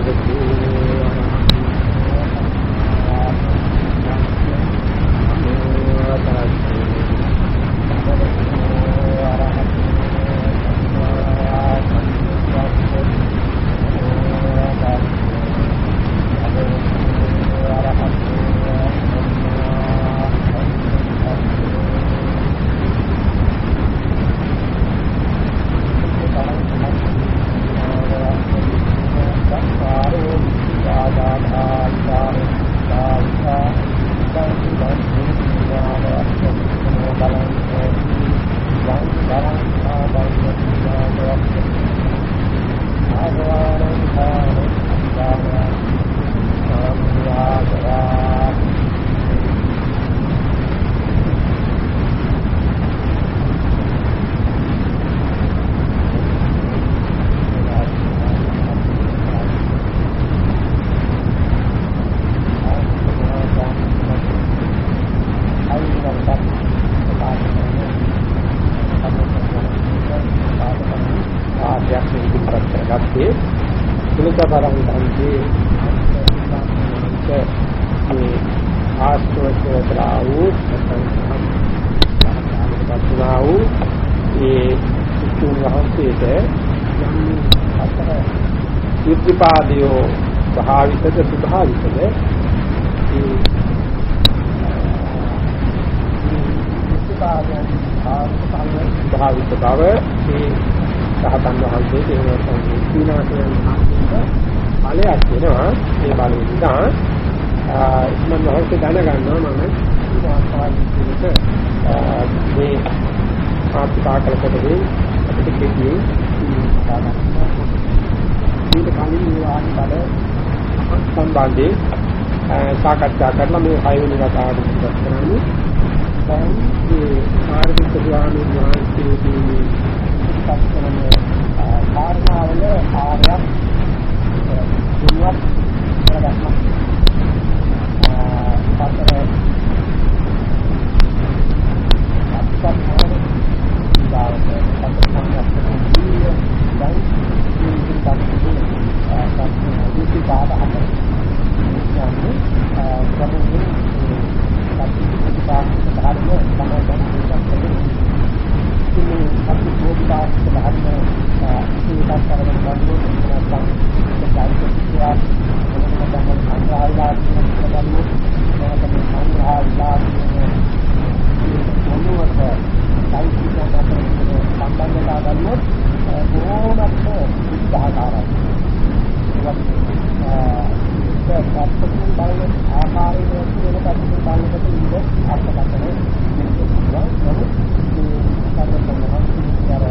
Thank you. ඵලයක් වෙනවා ඒ බලය නිසා මම වහන්සේ දැනගන්නවා මම වාස්තවික මේ ආත්මිකාකල කොටසේ අපිට කෙටියෙන් ඊට කලින් මේ ආදි බල සම්බන්ධයෙන් සාකච්ඡා කරලා මේ හයවෙනි වතාවට ඉස්සර කරන්නේ. දැන් මේ ආර්ථික ස්වාමීන් වහන්සේගේ පිටත් කරන කාරණාවල ආරයක් දුන්නත් කරගන්න පතර අපස්සාර ඉදාවට පතර සංග්‍රහ දැන් සම්පූර්ණ පාඩ හතර. කියන්නේ ප්‍රමුඛ සත්‍ය ප්‍රතිපාදක ධර්ම තමයි දැක්කේ. ඉතින් සත්‍ය ප්‍රතිපාදක ධර්ම ඉතිරිපත් කරන බඳු නැත්නම් ඒකයි කියා මොනවද තමයි සංග්‍රහයලා කියන බඳු මොනවද සංග්‍රහයලා කියන මොනවද සාහිත්‍ය අතර සම්බන්ධතා ගන්නොත් බොහෝමත්ම උදාහරණයක්. ඒක ප්‍රත්‍යක්ෂ බලන ආකාරයේ කියන ප්‍රත්‍යක්ෂ බලනකොට ඉන්න අර්ථකථනය දෙන්නවා. නමුත් මේ සම්බන්ධව ඉස්සර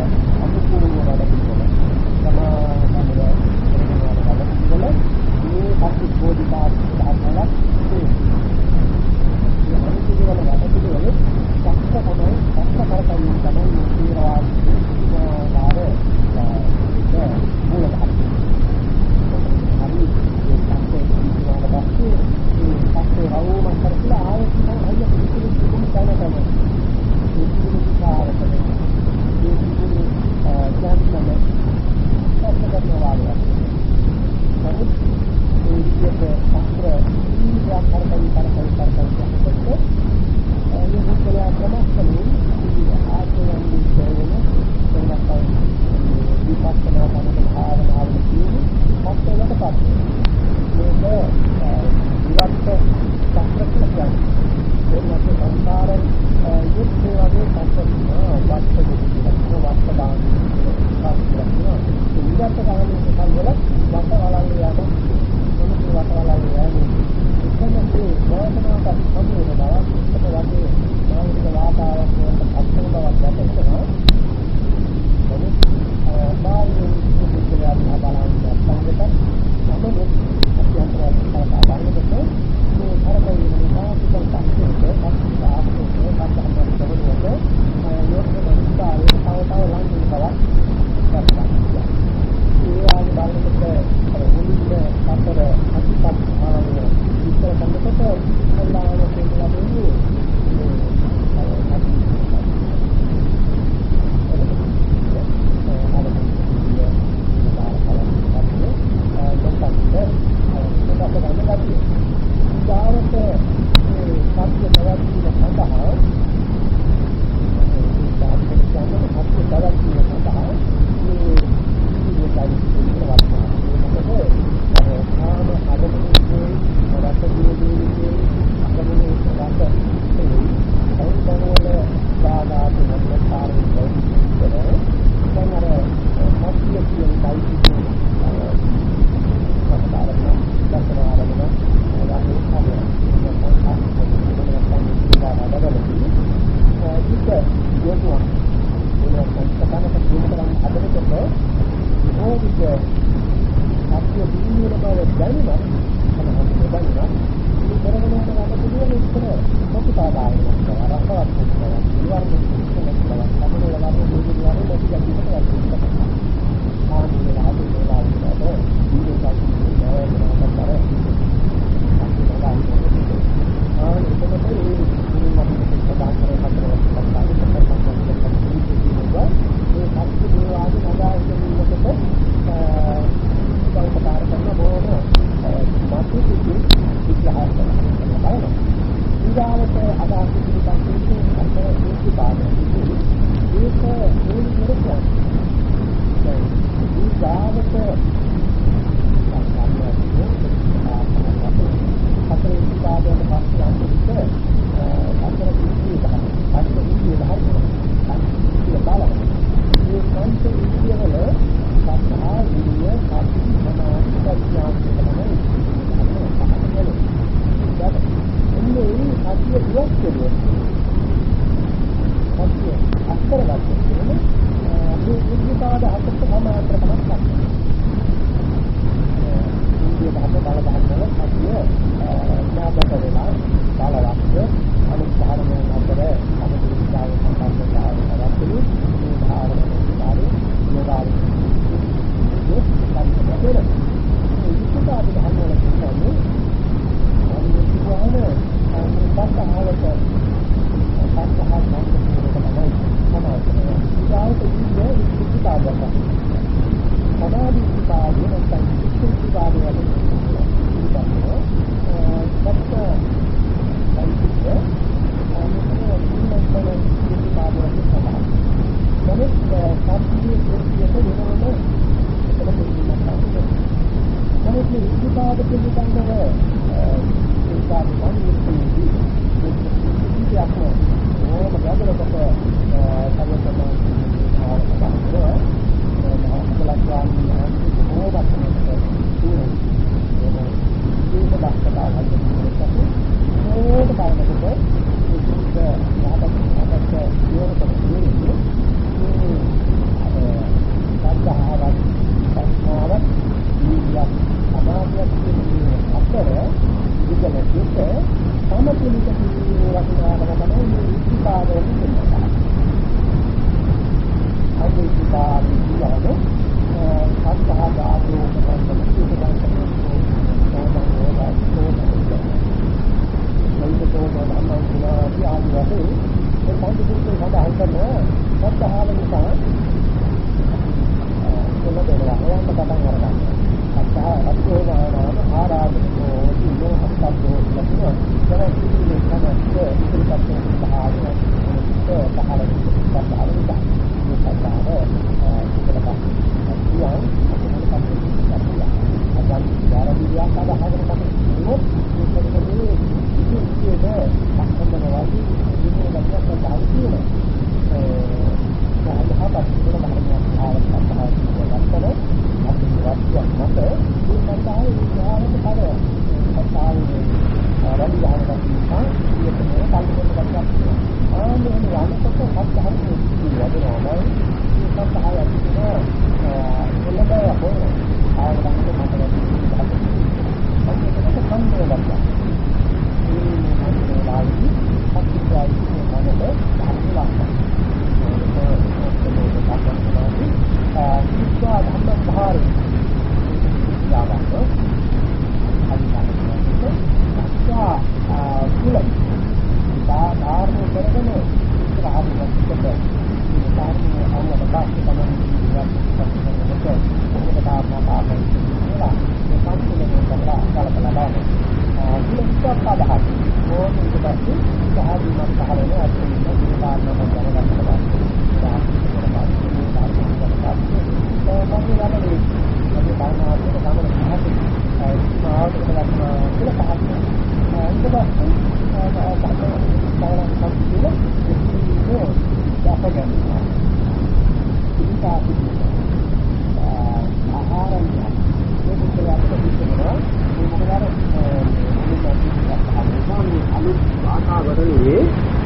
අනුකූලව වැඩ පිළිවෙල. සමානව වැඩ පිළිවෙල මේ පස්සේ බෝධිපාක් ධර්මයක් ඒ අනුකූලව වැඩ පිළිවෙල සත්‍ය තමයි සත්‍ය කරතයි තමයි තීරවාදී වාර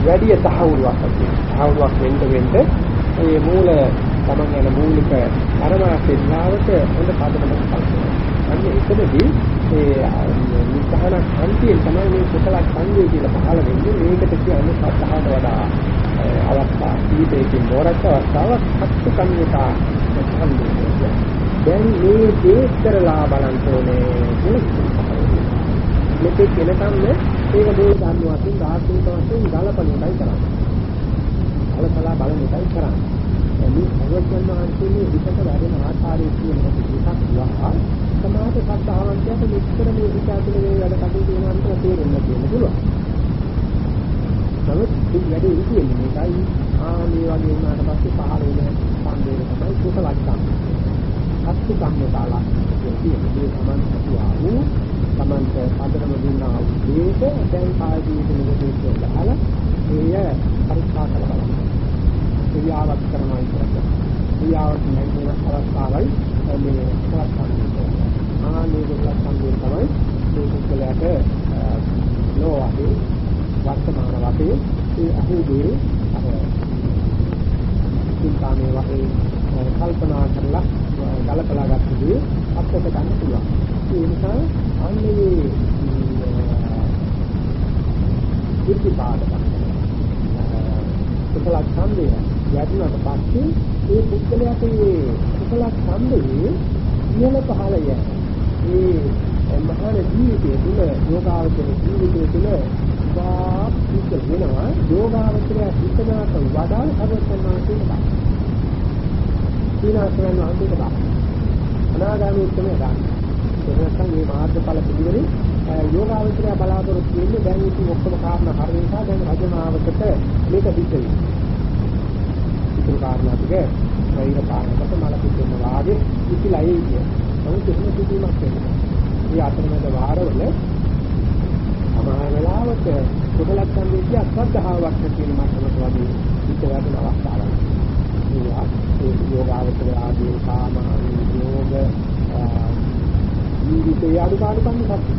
වැඩි තහවුරුවක් ඇති. තහවුරුවක් වෙන්න වෙන්න මේ මූල තමන් යන මූලික පරමාර්ථයට හොඳ පදනමක් කල්පනා. අන්න එතනදී ඒ නිස්සහන අන්තිම තමයි මේ කුසල සංවේ කියලා පහළ වෙන්නේ මේකට කියන්නේ සත්‍යහට වඩා අවස්ථා කීපයකින් මොරක් අවස්ථාවක් හත්තු කන්‍යකා සම්බන්ධයි. දැන් මේ දේ කරලා බලන්න ඕනේ කියලා මෙතෙක් වෙනකම් මේක මූල ධර්ම වශයෙන් ධාතුක වශයෙන් ගලපන එකයි කරන්නේ. ගලපලා බලන එකයි කරන්නේ. මේ සර්වඥ වහන්සේගේ විකට වැඩෙන ආකාරයේ කියන එක විකක් වහා සමාජ සත්‍යාවන්තයට මෙච්චර මේ විචාතුල වේ වැඩ කටයුතු වෙනවා කියලා තේරෙන්න තියෙන පුළුවන්. නමුත් මේ වැඩේ ඉතින්නේ මේකයි ආ මේ වගේ වුණාට පස්සේ පහළ වෙන සම්දේශ තමයි කුසලක්ෂණ. අත්ති කම්මතාලා කියන්නේ මේ සමන් හසුවා වූ සමන්ත පදරම දුන්නා වූ දේක දැන් කාය ජීවිත නිරෝධය දාලා එය පරික්ෂා කරලා ක්‍රියාවක් කරනවා කියලා. ක්‍රියාවක් නැතිව අවස්ථාවයි මේ කරන්නේ. ආනේ දෙකක් සම්බන්ධ තමයි මේ පුද්ගලයාට ලෝවාදී වර්තමාන වශයෙන් ඒ අහුදී අර චින්තාමේ වගේ කල්පනා කරලා ගලපලා ගත්තදී අපිට ගන්න පුළුවන්. ඒ නිසා අන්නේ ඉතිපාදක කුසල ඡන්දය යටිනට පස්සේ ඒ පුද්ගලයාට මේ කුසල ඡන්දයේ ඉහළ පහළ යන මේ මහාන ජීවිතයේ තුල යෝගාවචර ජීවිතයේ තුල වා පිට වෙනවා යෝගාවචරය හිතනාට වඩා අවසන්නාට බා. සීනාසන වහන්සේට බා. අනාගාමී උත්තරය ගන්න. එහෙනම් මේ මාර්ගඵල පිළිවෙලේ යෝගාවචරය බලාපොරොත්තු වෙන්නේ දැන් ඉතින් ඔක්කොම කාරණා හරිය නිසා දැන් රජමාවකට මේක පිට වෙනවා. ඉතුරු කාරණා ටික වෛර කාරණකට මල පිට වෙන වාගේ ඉතිලා ඒ කියන්නේ. නමුත් එහෙම සිදුවීමක් වෙනවා. මේ අතරමැද වාරවල සමහර වෙලාවට කුසල ඡන්දයේ අත්‍යවශ්‍යතාවක් කියන මට්ටමට වගේ හිත වැටෙන අවස්ථාවක්. ඒවා ඒ යෝගාවචර ආදී කාම යෝග ජීවිතය අනුපාඩුකම් සත්‍යය.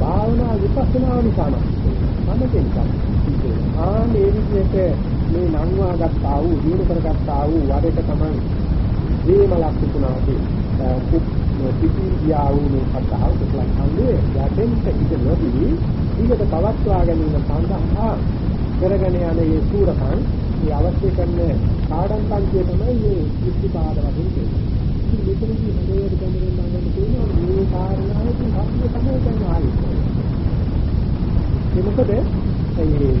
භාවනා විපස්සනා නිසාම මම කියන්නේ. ආ මේ විදිහට මේ නංවා ගත්තා වූ දිනු කරගත්තා වූ වරක තමයි ජීවමලක් තිබුණාදී පිටි ගියා වූ මේ කතාව කුසල ඡන්දයේ යටෙන්ට ඉඳ නොදී ඊට පවත්වා ගැනීම සඳහා කරගෙන යන මේ සූරකන් මේ අවශ්‍ය කරන කාඩම් පන්තිය තමයි මේ ඉස්තිපාද වශයෙන් කියන්නේ. ඉතින් මෙතනදී හදේට ගමනින් නැගන්න තියෙනවා මේ කාරණාවකින් හස්ම තමයි දැන් ආවේ. ඒ මොකද මේ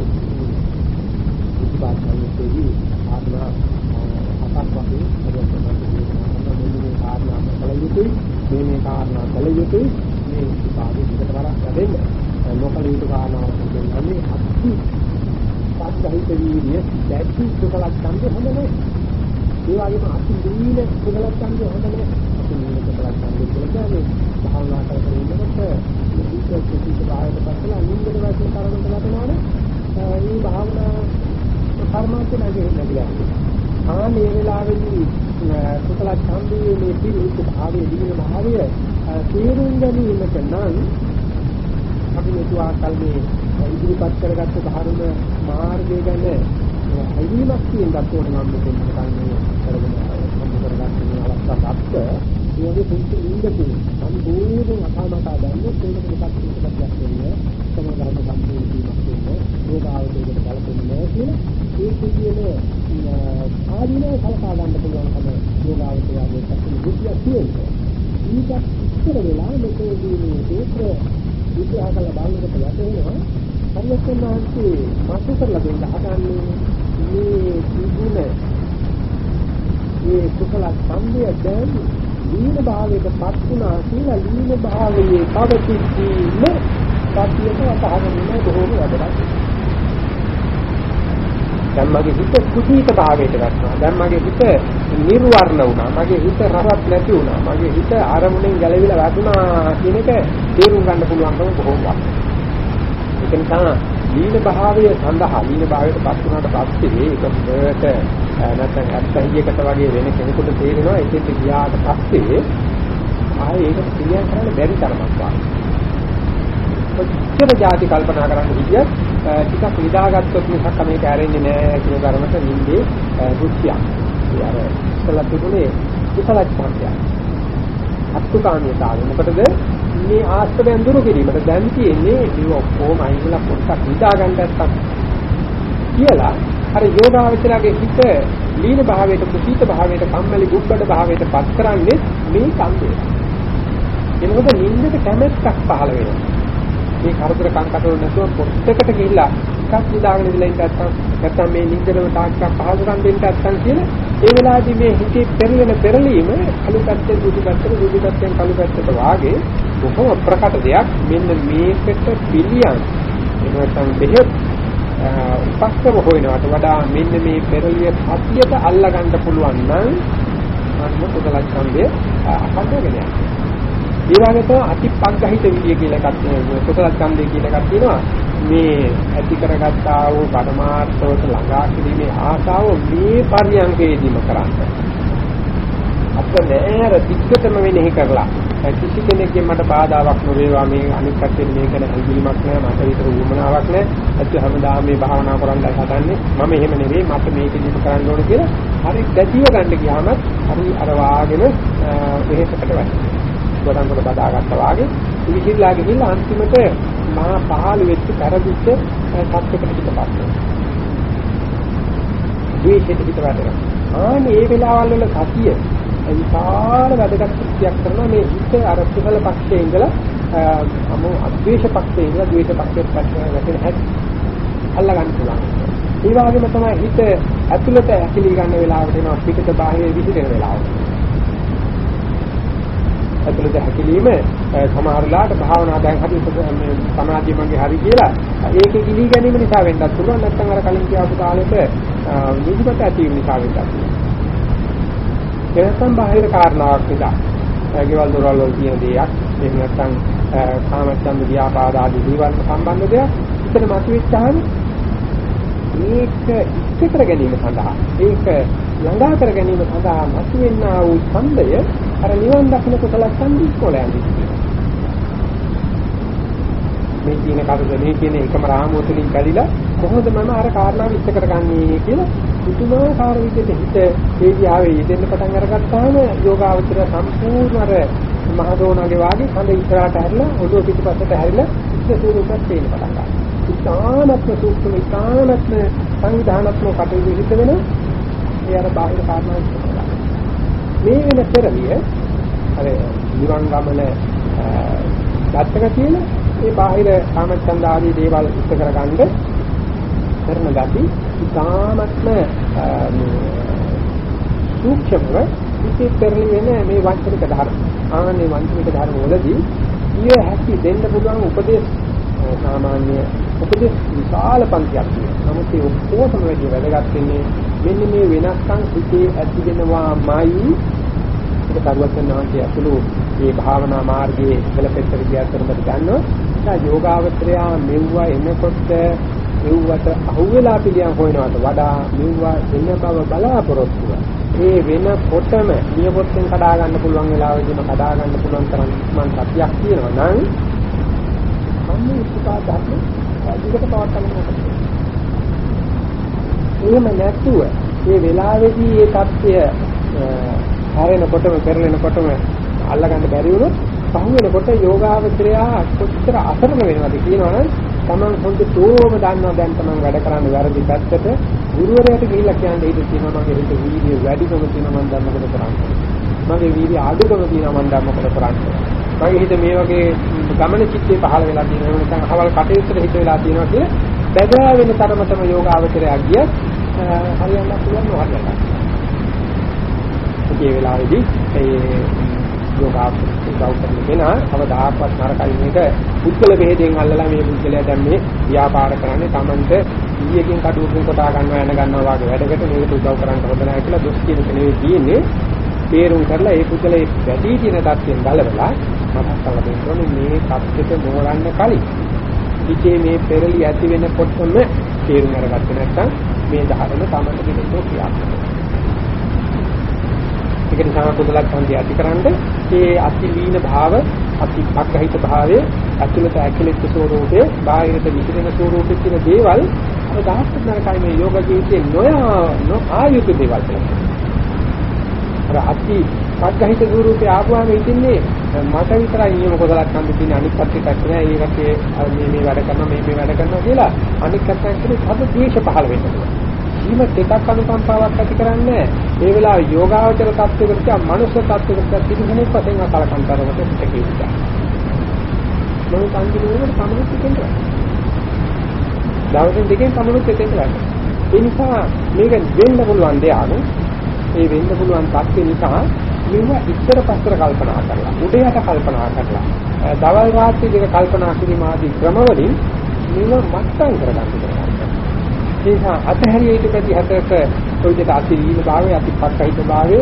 ඉස්තිපාද සම්පූර්ණයි ආත්මා අතක් වශයෙන් මේ කාරණා කළ යුතුයි. මේ මේ කාරණා කළ යුතුයි මේ ඉස්තිපාදෙ විතර වරක් වැඩෙන්න නොකල යුතු කාරණාවක් කියන්නේ අත්ති සත්‍යහිත වීර්ය දැක්ටි කුසල ඡන්දේ හොඳ නැහැ. ඒ වගේම අති දීන කුසල ඡන්දේ හොඳ නැහැ. අති දීන කුසල ඡන්දේ කියලා කියන්නේ භාවනා කරගෙන ඉන්නකොට විශේෂ කිසි බාහිර පස්සලා නින්දට වැටෙන තරමට ලබනවනේ. මේ භාවනා කර්මාන්ත නැගෙන්නේ නැහැ ආ මේ වෙලාවේදී කුසල ඡන්දයේ මේ පිළිවිත භාවයේ දින භාවය තේරුම් ගැනීමට නම් අපි මෙතුආ කල්මේ ඉදිරිපත් කරගත්ත ධර්ම මාර්ගය ගැන අයිතිමත් කියන දත්තෝට නම් මෙතන කල්මේ කරගෙන සම්පූර්ණ කරගන්න මේ අවස්ථාවක් ඒකේ පුංචි ඉඳපු සම්පූර්ණ අපාමතා දැම්මොත් ඒකට මොකක්ද කියලාක් වෙන්නේ තමයි ධර්ම සම්පූර්ණ වීමක් වෙන්නේ ඒකාවතේකට බලපෙන්නේ කියලා ඒ කියන ආදීනව කලකා ගන්න පුළුවන් කම යෝගාවචරයේ පැත්තේ බුද්ධිය තියෙනවා. ඊට ඉස්සර වෙලා මෙතනදී මේ සූත්‍ර විග්‍රහ කරලා බලනකොට වැටෙනවා පරිවර්තනාන්තේ මාතු කරලා දෙන්න හදන්නේ මේ තිබුණ මේ කුසල සම්බය දැන් ලීන භාවයකපත් වුණා කියලා ලීන භාවයේ පවතින සත්‍යයට අතහරින්න බොහෝම වැදගත්. දැන් මගේ හිත කුසීත භාවයට ගන්නවා. දැන් මගේ හිත නිර්වර්ණ වුණා. මගේ හිත රසත් නැති වුණා. මගේ හිත ආරමුණෙන් ගැලවිලා වැටුණා කියන එක තේරුම් ගන්න පුළුවන්කම බොහෝම වටිනවා. ඒක නිසා ලීන භාවය සඳහා ලීන භාවයට පත් වුණාට පස්සේ ඒක මුලට නැත්නම් අත්හියකට වගේ වෙන කෙනෙකුට තේරෙනවා ඒකෙත් ගියාට පස්සේ ආයේ ඒක ක්‍රියා කරන්න බැරි තරමක් වාගේ. කොච්චර જાති කල්පනා කරන්න හිටියත් ටිකක් නිදාගත්තොත් මිසක් මේක ඇරෙන්නේ නැහැ කියන ධර්මත නිින්දේ රුචියක්. ඒ අර ඉස්සලා තිබුණේ කුසල ඡන්දය. අත්තුකාමියතාවය. මොකටද මේ ආස්තවයන් දුරු කිරීමට දැන් තියෙන්නේ මේ ඔක්කොම අයින්ලා පොඩ්ඩක් නිදා ගන්න නැත්තම් කියලා අර යෝගාවචරයේ හිත ලීන භාවයට කුසීත භාවයට කම්මැලි බුබ්බඩ භාවයට පත් කරන්නේ මේ ඡන්දය. එනකොට නිින්දට කැමැත්තක් පහළ වෙනවා. මේ කරදර කංකටවල නැතුව පොත්තකට ගිහිල්ලා එකක් නිදාගෙන ඉඳලා ඉන්න නැත්නම් නැත්නම් මේ නිින්දරම තාක්කක් පහසුකම් දෙන්න නැත්නම් කියන ඒ වෙලාවේදී මේ හිතේ පෙරලෙන පෙරලීම කළු පැත්තෙන් දුඩු පැත්තට දුඩු පැත්තෙන් කළු පැත්තට වාගේ බොහොම ප්‍රකට දෙයක් මෙන්න මේකට පිළියම් එනවටම් බෙහෙත් උපස්තර හොයනවට වඩා මෙන්න මේ පෙරලිය පත්‍යයට අල්ලා ගන්න පුළුවන් නම් අන්න කුසල ඡන්දය අහන්නගෙන යනවා. ඒ වගේ තමයි අතිපග්ගහිත විදිය කියලා එකක් කුසල ඡන්දය කියලා එකක් තියෙනවා. මේ ඇති කරගත්තා වූ පරමාර්ථවට ළඟා කිරීමේ ආසාව මේ පරියන්කේදීම කරන්නේ. අප නෑර දිග්ගතම වෙනෙහි කරලා කිසි කෙනෙක්ගෙන් මට බාධාවක් නොවේවා මේ අනිත් පැත්තෙන් මේක නැතිවීමක් නෑ මට විතර උවමනාවක් නෑ. ඇත්ත හැමදාම මේ භාවනා කරන්නයි හදන්නේ. මම එහෙම නෙවෙයි මට මේක දිහු කරන්න ඕන කියලා හරි දැඩිව ගන්න ගියාම හරි අර වාගෙන වෙහෙසකට වැටෙනවා. ගොඩන් ගොඩ බදාගත්තා වාගේ ඉවිහිලා ගිහිල්ලා අන්තිමට මහා පහළ වෙච්ච පෙරදිච්ච සත්‍යකට පිටපත් වෙනවා ද්වේෂයට පිටපත් වෙනවා ආනේ ඒ වෙලාවල් වල සතිය විශාල වැදගත් කෘත්‍යයක් කරනවා මේ හිත අර කුසල පක්ෂයේ ඉඳලා අමෝ අද්වේෂ පක්ෂයේ ඉඳලා ද්වේෂ පක්ෂයට පැත්තට වැටෙන හැටි අල්ලා ගන්න පුළුවන්. ඒ වගේම තමයි හිත ඇතුළත ඇකිලි ගන්න වෙලාවට එනවා පිටත බාහිර විසිරෙන වෙලාවට. ඇතුළත හැකිලිම සමහරලාට භාවනා දැන් හරි සමාධිය මගේ හරි කියලා ඒකේ ගිලී ගැනීම නිසා වෙන්නත් පුළුවන් නැත්නම් අර කලින් කියපු කාලෙට නිදිමත ඇති වීම නිසා වෙන්නත් පුළුවන්. එනසම් බාහිර කාරණාවක් නිසා ගෙවල් දොරවල් වල තියෙන දෙයක් එහෙම නැත්නම් කාමච්ඡන්ද ව්‍යාපාද ආදී දේවල් සම්බන්ධ දෙයක් ඉතන මතුවෙච්චාම මේක ඉස්ස කර ගැනීම සඳහා ඒක ළඟා කර ගැනීම සඳහා මතුවෙනා වූ ඡන්දය අර නිවන් දකින්න කුසල ඡන්දිස්කොලයන් මේ කියන කරුණ මේ කියන එකම රාමුවතලින් බැලිලා කොහොමද මම අර කාරණා විස්තර කරගන්නේ කියලා පුදුමාකාර විදිහට හිත ඒ දිහාවේ යෙදෙන්න පටන් අරගත්තාම යෝගාවචර සම්පූර්ණ අර මහදෝනාගේ වාගේ කඳ ඉස්සරහට හැරිලා ඔළුව පිටපස්සට හැරිලා ඉස්ස ස්වරූපයක් පේන්න පටන් ගන්නවා. ඉතාමත්ම සූක්ෂම ඉතාමත්ම සංවිධානාත්මක කටයුතු සිද්ධ වෙන ඒ අර බාහිර කාරණා මේ වෙන පෙරලිය අර නිවන් ගමන දැත්තක තියෙන ඒ බාහිර කාමච්ඡන්ද ආදී දේවල් ඉස්ස කරගන්න කරන gati ඉතාමත්ම සූක්ෂමව ඉති පෙරලි වෙන මේ වංචනික ධර්ම ආනේ වංචනික ධර්ම වලදී ඊය හැකි දෙන්න පුළුවන් උපදේශ සාමාන්‍ය උපදේශ විශාල පන්තියක් තියෙනවා. නමුත් ඒ ඔක්කොටම වැඩි වැදගත් වෙන්නේ මෙන්න මේ වෙනස්කම් හිතේ ඇති වෙනවාමයි ඒක කරුවත්යන් වහන්සේ අතුළු මේ භාවනා මාර්ගයේ පෙළපෙත්තට ගියාතරමද ගන්නවා. ඒ යෝගාවත්‍රයා මෙව්වා එනකොට මෙව්වට අහුවෙලා පිළියම් හොයනවට වඩා මෙව්වා එන බව බලාපොරොත්තුව. ඒ වෙනකොටම නියපොත්තෙන් කඩා ගන්න පුළුවන් වෙලාවෙදිම කඩා ගන්න පුළුවන් තරම් මන් සත්‍යයක් තියෙනවා නම් අන්න උත්සාහ ධර්ම අධිකට පවත්වන්න ඕනේ. එහෙම නැතුව මේ වෙලාවේදී ඒ தත්ය හැරෙනකොටම පෙරලෙනකොටම අල්ලගන්න බැරි වුණොත් පහු වෙනකොට යෝගාවචරයා කොච්චර අසරණ වෙනවද කියනවනම් Taman හොඳටම දන්නවා දැන් Taman වැඩ කරන්න වැරදි පැත්තට. ගුරුවරයාට ගිහිල්ලා කියන්න ඉතින් තියෙනවා මගේ හිත වීර්ය වැඩිකම තියෙනවා මම දැන් මොකද කරන්නේ. මගේ වීර්ය අඩුකම තියෙනවා මම දැන් මොකද කරන්නේ. මගේ හිත මේ වගේ ගමන චිත්තේ පහළ වෙලා තියෙනවා. නැත්නම් අහවල් කටයුත්තට හිත වෙලා තියෙනවා කියලා බැදා වෙන තරමටම යෝගාවචරයා ගියත් හරියන්න පුළුවන් හරියන්න ඒ වෙලාවේදී ඒ යෝගාවචරය කරන කෙනා කවදාකවත් නරකයි මේක. පුද්ගල ભેදයෙන් අල්ලලා මේ පුද්ගලයා දැන් මේ ව්‍යාපාර කරන්නේ Tamanට ඊයකින් කඩුවකින් කොටා ගන්නවා යන ගන්නවා වගේ වැඩකට මේකට උදව් කරන්න හොඳ නැහැ කියලා දොස් කියන එක නෙවෙයි තියෙන්නේ. තේරුම් කරලා ඒ පුද්ගලයා වැඩි දින තත්ත්වෙන් බලවලා මතක් කරලා දෙන්න ඕනේ මේ තත්ත්වෙට මෝරන්න කලින්. ඉතේ මේ පෙරලි ඇති වෙනකොටම තේරුම් අරගත්තේ නැත්නම් මේ ධර්ම Tamanට දෙන්නෝ ක්‍රියාත්මක ඒක නිසා කුසල ඡන්දය ඇතිකරනද ඒ අතිලීන භාව අතිපක්ඛහිත භාවයේ ඇතුළත ඇකිලිච්ච ස්වરૂපයේ බාහිරට විසිරෙන ස්වરૂපයේ තියෙන දේවල් අර දහස් නරකයි මේ යෝග ජීවිතේ නොයා නොආයුතු දේවල් අර අති පක්ඛහිත ස්වરૂපයේ ආපුවාම ඉතින්නේ මට විතරයි නියම කුසල ඡන්ද තියෙන අනිත් පැත්තට නෑ ඒකට මේ මේ වැඩ කරනවා මේ මේ වැඩ කරනවා කියලා අනිත් පැත්තට සද ද්වේෂ පහළ වෙනවා කීම දෙකක් අනුකම්පාවක් ඇති කරන්නේ ඒ වෙලාවේ යෝගාවචර තත්ත්වයකට මනුෂ්‍ය තත්ත්වයකට පිළිගුණෙක් වශයෙන් අකලකම් කරවට පිටකෙයිද මම සංකීර්ණවට සමනුත් දෙන්නවා දවස් දෙකෙන් සමනුත් දෙන්නවා ඒ නිසා මේක වෙන්න පුළුවන් දෙයක්. ඒ වෙන්න පුළුවන් තත්ත්ව නිසා මෙව ඉස්සර පස්සර කල්පනා කරලා උඩයට කල්පනා කරලා දවල් රාත්‍රී දෙක කල්පනා කිරීම ආදී ක්‍රමවලින් මෙව මට්ටම් කරගන්න පුළුවන් ඒ නිසා අතහැරිය යුතු පැති හතරක කොයිද අතිරීන භාවය අතිපක්කහිත භාවය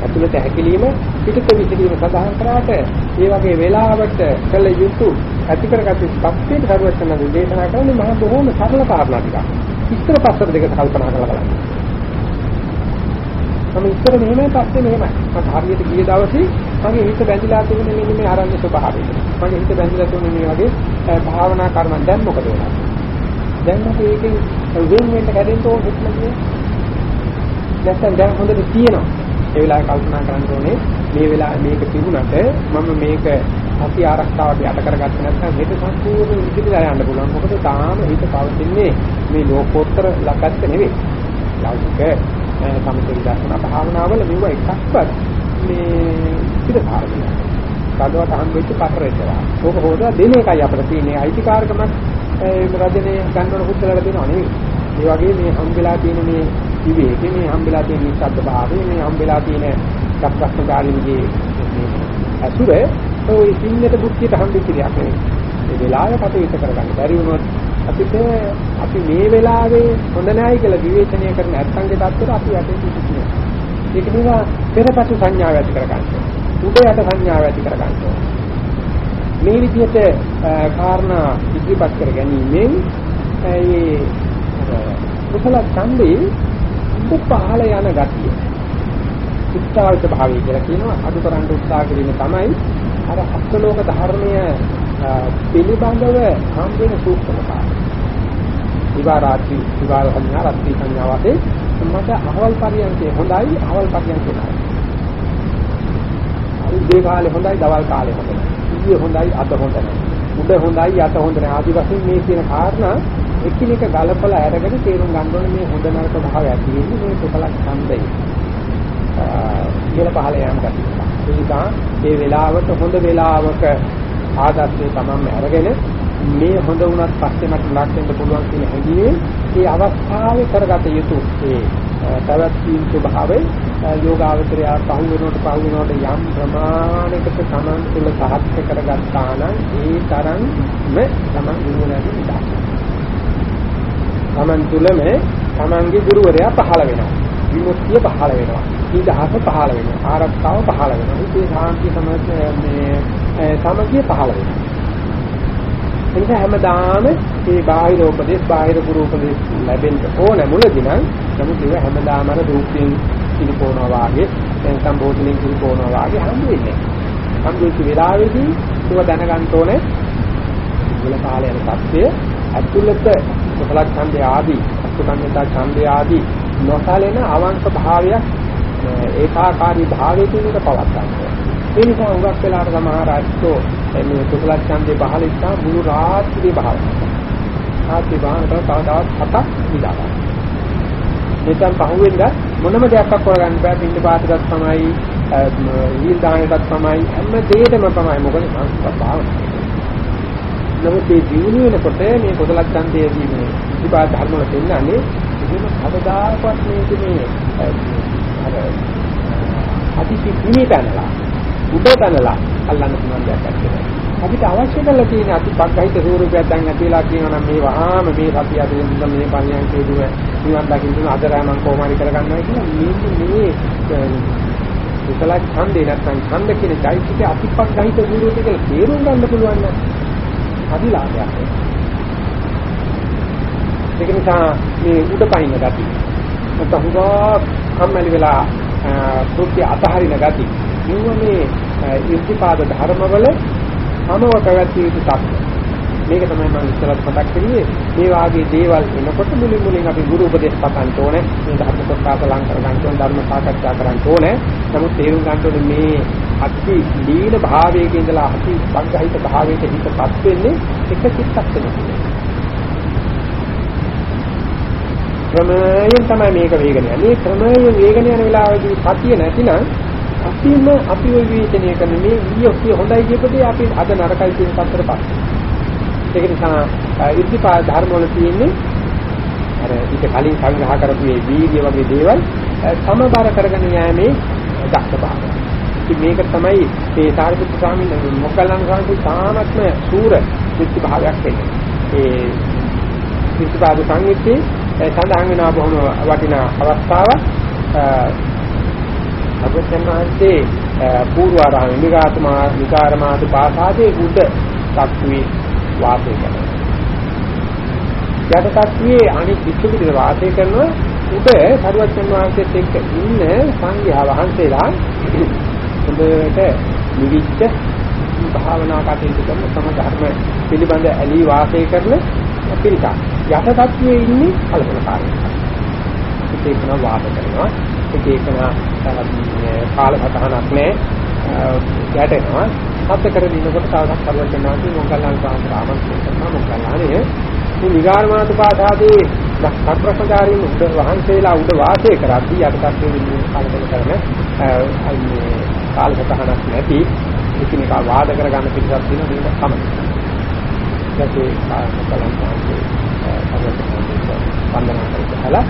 ඇතුළත හැකිලිම පිටත විසිරීම සඳහන් කරාට ඒ වගේ වෙලාවට කළ යුතු ඇති කරගත්තු ශක්තියට කරුවචන දේශනා කරන්නේ මහා බොහෝම සරල කාරණා ටිකක්. ඉස්තර පස්තර දෙක කල්පනා කරලා බලන්න. මම ඉස්සර මෙහෙමයි පස්සේ මෙහෙමයි. මම හරියට ගිය දවසේ මගේ හිත බැඳිලා තිබුණේ මෙන්න මේ ආරණ්‍ය ස්වභාවය. මගේ හිත බැඳිලා තිබුණේ මේ වගේ භාවනා කර්ම දැන් මොකද වෙලා? දැන් මට ඒකෙන් වෙන වෙන්න හැදෙන්න ඕන හිතලා කියන්නේ. නැත්නම් දැන් හොඳට තියෙනවා. ඒ වෙලාවේ කල්පනා කරන්න ඕනේ මේ වෙලාවේ මේක තිබුණට මම මේක අපි ආරක්ෂාවට යට කරගත්තේ නැත්නම් හෙට සම්පූර්ණ ඉදිරියට යන්න පුළුවන්. මොකද තාම හිත පවතින්නේ මේ ලෝකෝත්තර ලක්ෂ්‍ය නෙවෙයි. ලෞකික සමථ විදර්ශනා භාවනාවල මෙව එකක්වත් මේ පිටකාරකයි. කඩවට හම්බෙච්ච පතරේටලා. ඕක හොදා දෙන එකයි අපිට තියෙන්නේ අයිතිකාරකමක් රජනේ ගන්නවන පුද්ගලලා දෙනව නෙවෙයි. ඒ වගේ මේ හම්බෙලා තියෙන මේ විවේකේ මේ හම්බෙලා තියෙන නිස්සද්ද භාවය මේ හම්බෙලා තියෙන සත්‍යස්කාරීන්ගේ මේ අසුරේ ඔය සින්නට බුද්ධියට හම්බෙච්ච දෙයක් නෙවෙයි. ඒ වෙලාවේ කටයුතු කරගන්න බැරි වුණොත් අපිට අපි මේ වෙලාවේ හොඳ නැහැ කියලා විවේචනය කරන ඇත්තන්ගේ தත්තර අපි යටේ සිටිනවා. ඒක නිසා පෙරපසු සංඥාව ඇති කරගන්න. උඩ යට සංඥාව ඇති කරගන්න. මේ විදිහට කාරණා ඉදිරිපත් කර ගැනීමෙන් ඒ කුසල ඡන්දේ උපහාල යන ගතිය. උත්සාහිත භාවය කියලා කියනවා අඩු කරන්න උත්සාහ කිරීම තමයි අර අත්ලෝක ධර්මය පිළිබඳව හම් වෙන සූක්ෂමතාවය. විවා රාත්‍රී විවා සංඥා රාත්‍රී සංඥා වශයෙන් මට අහවල් පරියන්කේ හොඳයි අහවල් පරියන්කේ නරකයි. උදේ කාලේ හොඳයි දවල් කාලේ හොඳයි. ඊයේ හොඳයි අද හොඳ නැහැ. උඩ හොඳයි යට හොඳ නැහැ. ආදි වශයෙන් මේ කියන කාරණා එකිනෙක ගලපලා අරගෙන තේරුම් ගන්න ඕනේ මේ හොඳ නරක භාවය ඇති වෙන්නේ මේ කුසල ඡන්දය. කියලා පහළ යෑම ගැතියි. ඒ නිසා මේ වෙලාවට හොඳ වෙලාවක ආදර්ශය තමයි අරගෙන මේ හොඳ වුණත් පස්සේ මට ලක් වෙන්න පුළුවන් කියන හැඟීමේ ඒ අවස්ථාවේ කරගත යුතු ඒ පැවැත්වීම් ස්වභාවය යෝගාවචරය පහු වෙනකොට පහු වෙනකොට යම් ප්‍රමාණයකට සමන් තුල සාර්ථක කරගත්තා නම් ඒ තරම්ම තමන් නිවනදී ඉඳා. තමන් තුලම තමන්ගේ ගුරුවරයා පහළ වෙනවා. විමුක්තිය පහළ වෙනවා. නිදහස පහළ වෙනවා. ආරක්ෂාව පහළ වෙනවා. ඒ සාන්තිය සමග මේ සමගිය පහළ වෙනවා. එනික හැමදාම මේ බාහිර උපදේශ බාහිර ගුරු උපදේශ ලැබෙන්න ඕන මුලදී නම් නමුත් ඒක හැමදාම අර දුක්ඛින් කිලිපෝනවා වාගේ දැන් සම්බෝධනෙන් කිලිපෝනවා වාගේ හම්බ වෙන්නේ. හම්බ වෙච්ච වෙලාවේදී ඒක දැනගන්න ඕනේ මුල කාලේ යන සත්‍ය අතුලත කුසල ඡන්දය ආදී අසුකම්මිතා ඡන්දය ආදී නොසලෙන අවංක භාවයක් ඒකාකාරී භාවයකින් උඩ පවත් ගන්නවා. ඒ නිසා උගක් වෙලාට සමහර අස්සෝ මේ කුසල ඡන්දේ පහළ ඉස්සා මුළු රාත්‍රියේ භාවනා. ආත්‍ය භාවනා කරලා තව දවස් හතක් ඉඳලා. මෙතන පහුවෙන්ද මොනම දෙයක් කරගන්න බෑ පින්න පාතකත් තමයි ඊල් දානයටත් තමයි හැම දෙයකම තමයි මොකද මම භාවනා නමුත් මේ ජීවණය වෙනකොට මේ කුසල ඡන්දයේදී මේ විපාක ධර්ම වල දෙන්නන්නේ එහෙම කවදාකවත් මේක මේ අර අතිශය කුණීතනලා උඩතනලා අල්ලන්න පුළුවන් දෙයක් නැහැ. අපිට අවශ්‍ය කරලා තියෙන අතිපග්ගහිත ස්වරූපයක් දැන් ඇතිලා කියනවා නම් මේ වහාම මේ සතිය අතරින් දුන්න මේ පරියන්කේ දුව නිවන් දකින්න දුන අදරා මම කොහොම හරි කරගන්නවා කියලා මේ මේ කුසල ඡන්දේ නැත්නම් ඡන්ද කියන চৈতසික අතිපග්ගහිත ස්වරූපය කියලා තේරුම් ගන්න පුළුවන් නම් අදිලාභයක්. ඒක නිසා මේ උඩපයින් ගති නැත්නම් හුඟා කම්මැලි වෙලා කෘත්‍ය අතහරින ගති මෙව මේ ඉර්ධිපාද ධර්මවල සමව පැවැත්විය යුතු තත්ත්ව. මේක තමයි මම ඉස්සරහට මතක් කළේ. මේ වාගේ දේවල් එනකොට මුලින් මුලින් අපි ගුරු උපදේශ පතන්න ඕනේ. මේ ධර්ම කොටස ලං කර ගන්න ඕනේ, ධර්ම සාකච්ඡා කරන්න ඕනේ. නමුත් තේරුම් ගන්න ඕනේ මේ අති දීන භාවයක ඉඳලා අති සංගහිත භාවයක හිතපත් වෙන්නේ එක චිත්තක්ෂණයක. ක්‍රමයෙන් තමයි මේක වේගන යන්නේ. මේ ක්‍රමයෙන් වේගන යන වෙලාවේදී සතිය නැතිනම් අපිම අපි ওই විචනය කරන මේ ඊයොස්සිය හොඳයි කියපදී අපි අද නරකයි කියන පතරපත්. ඒක නිසා ඉද්ධිපා ධර්ම වල තියෙන්නේ අර ඊට කලින් සංග්‍රහ කරපු මේ වීර්ය වගේ දේවල් සමබර කරගෙන යෑමේ දක්ෂ භාවය. ඉතින් මේක තමයි මේ සාරිපුත්‍ර ස්වාමීන් වහන්සේ මොග්ගල්ලාන ස්වාමීන් තාමත්ම සූර විච්ච භාවයක් වෙන්නේ. ඒ විච්චපාද සංයුත්තේ සඳහන් වෙනවා බොහොම වටිනා අවස්ථාවක්. සර්වඥ වහන්සේ පූර්වාරාම නිගාතමා නිකාරමාතු පාසාදේ උඩ සක්වි වාසය කරනවා. යට සක්වියේ අනිත් විච්චු පිටේ වාසය කරනවා උඩ සර්වඥ වහන්සේත් එක්ක ඉන්න සංඝයා වහන්සේලා හොඳට නිවිච්ච භාවනා කටයුතු කරන සම ධර්ම පිළිබඳ ඇලී වාසය කරන පිරිසක්. යට සත්‍යයේ ඉන්නේ කලබලකාරී. ඒකේකන වාද කරනවා. ඒකේකන කාලසටහනක් නැහැ. යටෙනවා. සත්‍ය කරගෙන ඉන්නකොට තවදක් සර්වඥාන්සේ මොග්ගල්ලාන සාමන්ත්‍රාමන්ත්‍රණ කරනවා මොග්ගල්ලානේ මේ නිගාරමාතුපාදාදී සත්‍රසකාරීන් උඩ වහන්සේලා උඩ වාසය කරද්දී යටපත් වෙන්නේ කලබල කරන මේ කාලසටහනක් නැති එකිනෙකා වාද කරගන්න පිටසක් දින මේක තමයි. ඒකේ කාලසටහන තමයි වන්දනා කරලා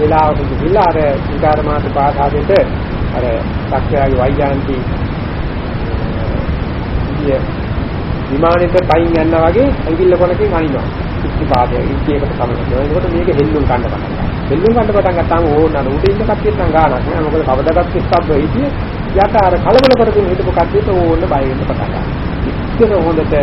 වෙලාවට ගිහිල්ලා අර නිගාරමාතුපාදාදේට අර සක්‍යාගේ වෛජාන්ති විමානෙට පයින් යනවා වගේ ඇඟිල්ල කොනකින් අනිනවා. ඉස්තිපාදය ඉස්තියකට සමනනවා. ඒකට මේක හෙල්ලුම් ගන්න පටන් ගන්නවා. හෙල්ලුම් ගන්න පටන් ගත්තාම ඕන අර උඩ ඉන්න කට්ටියට නම් ගානක් නෑ. මොකද කවදාවත් ඉස්සබ්බ හිටිය යට අර කලබල කරගෙන හිටපු කට්ටියට ඕන බය වෙන්න පටන් ගන්නවා. ඉස්සර හොඳට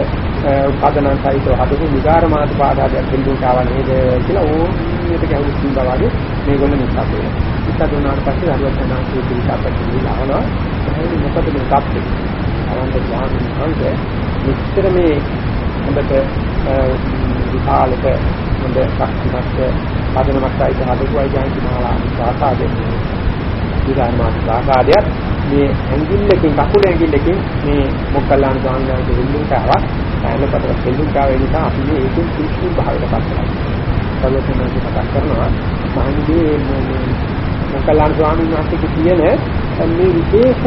උපදනන් සහිතව හදපු විකාර මාත පාදාදයක් හෙල්ලුම් කාව නේද කියලා ඕනෙට ගැහුම් කිව්වා වගේ මේගොල්ලෝ නිස්සබ්බ වෙනවා. නිස්සබ්බ වුණාට පස්සේ හරියට නැන්සි පිළිකාපට ගිහිල්ලා එහෙනම් මොකද මේ තප්පේ? අවන්ත ඥානංශ විස්තර මේ හොඳට විපාලක හොඳ ශක්තිමත් පදනමක් සහිත හදකුවයි ජාන්ති මහලා සාසාදේ විධානමාත් සාසාදයක් මේ ඇඟිල්ලකින් කකුල ඇඟිල්ලකින් මේ මොක්කල්ලාන ස්වාමීන් වහන්සේ කාවා සායනපතර දෙල්ලුම් කාවේ නිසා අපි මේ ඒකෙන් කිසිදු භාවයකට පත් කරනවා. සර්වඥාන්සේ කතා කරනවා මහණිදී මොක්කල්ලාන ස්වාමීන් වහන්සේගේ තියෙන මේ විශේෂ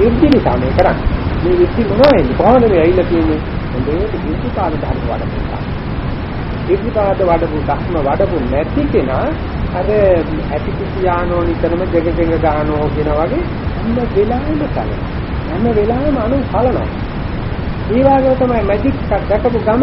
ඉර්ධි නිසා මේ කරන්නේ. මේ ඉර්ධි මොනවද? කොහොමද මේ ඇවිල්ලා තියෙන්නේ? හොඳට ඉර්ධි පාද ධර්ම වඩපුවා. ඉර්ධි පාද වඩපු ධර්ම වඩපු නැති කෙනා අර ඇති කිසියානෝ නිතරම ජග ජග ගානෝ කියන වගේ හැම වෙලාවෙම කලන. හැම වෙලාවෙම අනු කලනවා. ඒ වගේම තමයි මැජික් එකක් දැකපු ගම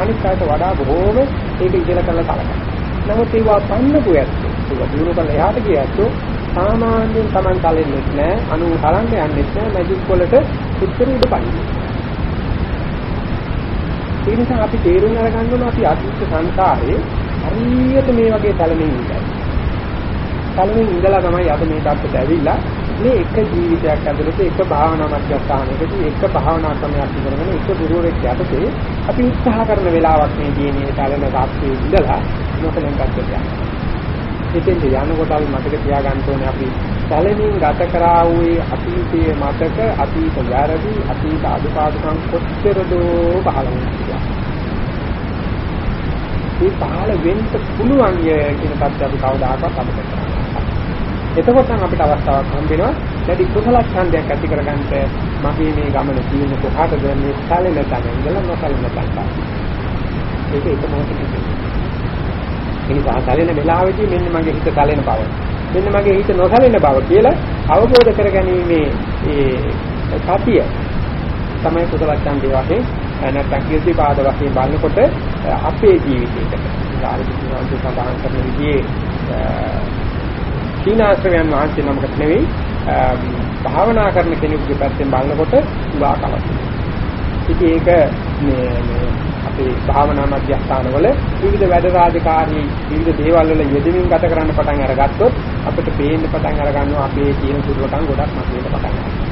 අනිත් කාට වඩා බොහෝම ඒක ඉගෙන කරලා කලනවා. නමුත් ඒවා පන්නපු ඇත්තෝ ඒක දිනු කරලා එහාට ගියැත්තෝ සාමාන්‍යයෙන් Taman කලෙන්නේ නැහැ අනු හලන්න යන්නේ නැහැ මැජික් වලට උත්තර ඉඳ පන්නේ. ඒ නිසා අපි තේරුම් අරගන්න ඕන අපි අතීත සංසාරේ හරියට මේ වගේ තලමින් ඉඳලා. තලමින් ඉඳලා තමයි අද මේ தත්ත්වයට ඇවිල්ලා මේ එක ජීවිතයක් ඇතුළත එක භාවනා මධ්‍යස්ථානයකදී එක භාවනා ක්‍රමයක් ඉගෙනගෙන එක ගුරුවරයෙක් යටතේ අපි උත්සාහ කරන වෙලාවක් මේ තියෙන්නේ තලන තාක්ෂයේ ඉඳලා නොකලෙන් ගැටයක්. එතෙන්ට යනකොට අපි මතක තියාගන්න ඕනේ අපි සැලෙමින් ගත කරා වූ අතීතයේ මතක අතීත වැරදි අතීත අදුපාදුකම් කොච්චර දෝ පහළ වුණා. ඒ පහළ වෙන්න පුළුවන් කියන පැත්ත අපි කවදාකවත් අපිට කරන්නේ. එතකොට නම් අපිට අවස්ථාවක් හම්බෙනවා වැඩි කුසල ඡන්දයක් ඇති කරගන්න මගේ මේ ගමන තියෙන කොහාටද මේ සැලෙන තැන ඉඳලා නොසැලෙන තැනට. ඒක එක මොහොතකින් ඒ නිසා සැලෙන වෙලාවෙදී මෙන්න මගේ හිත සැලෙන බව. මෙන්න මගේ හිත නොසැලෙන බව කියලා අවබෝධ කරගැනීමේ ඒ සතිය තමයි කුසල ඡන්දේ වශයෙන් නැත්නම් කීර්තිපාද වශයෙන් බලනකොට අපේ ජීවිතේකට ආරම්භ සඳහන් කරන විදිහේ සීනාශ්‍රයයන් වහන්සේ නමකට නෙවෙයි භාවනා කරන කෙනෙකුගේ පැත්තෙන් බලනකොට උගා කලක්. ඉතින් ඒක මේ මේ අපේ භාවනා මධ්‍යස්ථානවල විවිධ වැඩ රාජකාරී විවිධ දේවල් වල යෙදෙමින් ගත කරන්න පටන් අරගත්තොත් අපිට පේන්න පටන් අර ගන්නවා අපේ තියෙන දුර්වලකම් ගොඩක් මතුවෙන්න පටන් ගන්නවා.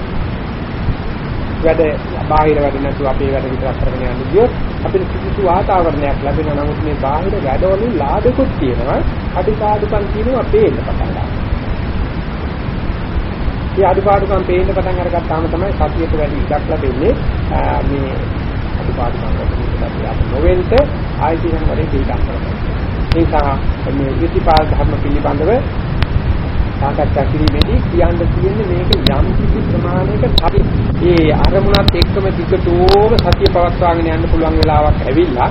වැඩ බාහිර වැඩ නැතුව අපේ වැඩ විතරක් කරගෙන යන්න ගියොත් අපිට කිසිදු වාතාවරණයක් ලැබෙනවා නමුත් මේ බාහිර වැඩවලින් ලාභකුත් තියෙනවා අඩුපාඩුකම් තියෙනවා පේන්න පටන් ගන්නවා. මේ අඩුපාඩුකම් පේන්න පටන් අරගත්තාම තමයි සතියට වැඩි ඉඩක් ලැබෙන්නේ මේ අඩුපාඩුකම් වලට නොවෙන්ට ආයතන වලින් පිටක් කරනවා. ඒ නිසා මේ ඉතිපාල ධර්ම පිළිබඳව සාකච්ඡා කිරීමේදී කියන්න තියෙන්නේ මේක යම් කිසි ප්‍රමාණයක හරි ඒ අරමුණත් එක්කම දිගටම සතිය පවත්වාගෙන යන්න පුළුවන් වෙලාවක් ඇවිල්ලා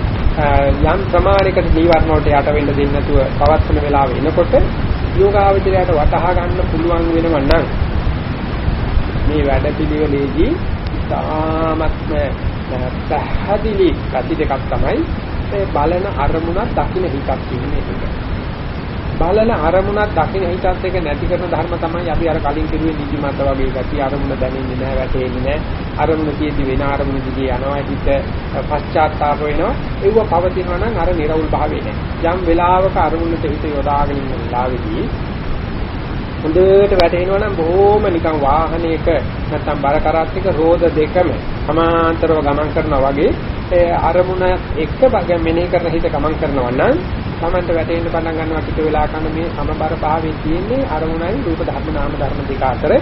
යම් ප්‍රමාණයකට නීවරණ වලට යට වෙන්න දෙන්නේ නැතුව පවත්වන වෙලාව එනකොට යෝගාවචරයට වටහා ගන්න පුළුවන් වෙනව නම් මේ වැඩ පිළිවෙලේදී තාමත්ම පැහැදිලි කටි දෙකක් තමයි මේ බලන අරමුණක් දකින්න හිතක් කියන්නේ ඒක. බලන අරමුණක් දකින්න හිතත් එක නැති කරන ධර්ම තමයි අපි අර කලින් කිව්වේ නිදිමත වගේ ගතිය අරමුණ දැනෙන්නේ නැහැ වැටෙන්නේ නැහැ. අරමුණ තියෙදි වෙන අරමුණ දිගේ යනවා. හිත පශ්චාත්තාප වෙනවා. ඒව පවතිනවා නම් අර නිර්වුල් භාවය නැහැ යම් වෙලාවක අරමුණට හිත යොදාගෙන ඉන්න වෙලාවේදී හොඳට වැටෙනවා නම් බොහොම නිකන් වාහනයක නැත්තම් බර කරත් එක රෝද දෙකම සමාන්තරව ගමන් කරනවා වගේ ඒ අරමුණ එක මෙනෙහි කරන හිත ගමන් කරනවා නම් තමන්ට වැටෙන්න පටන් ගන්නවා පිට වෙලා කන මේ සමබර භාවයේ තියෙන්නේ අරමුණයි රූප ධර්ම නාම ධර්ම දෙක අතර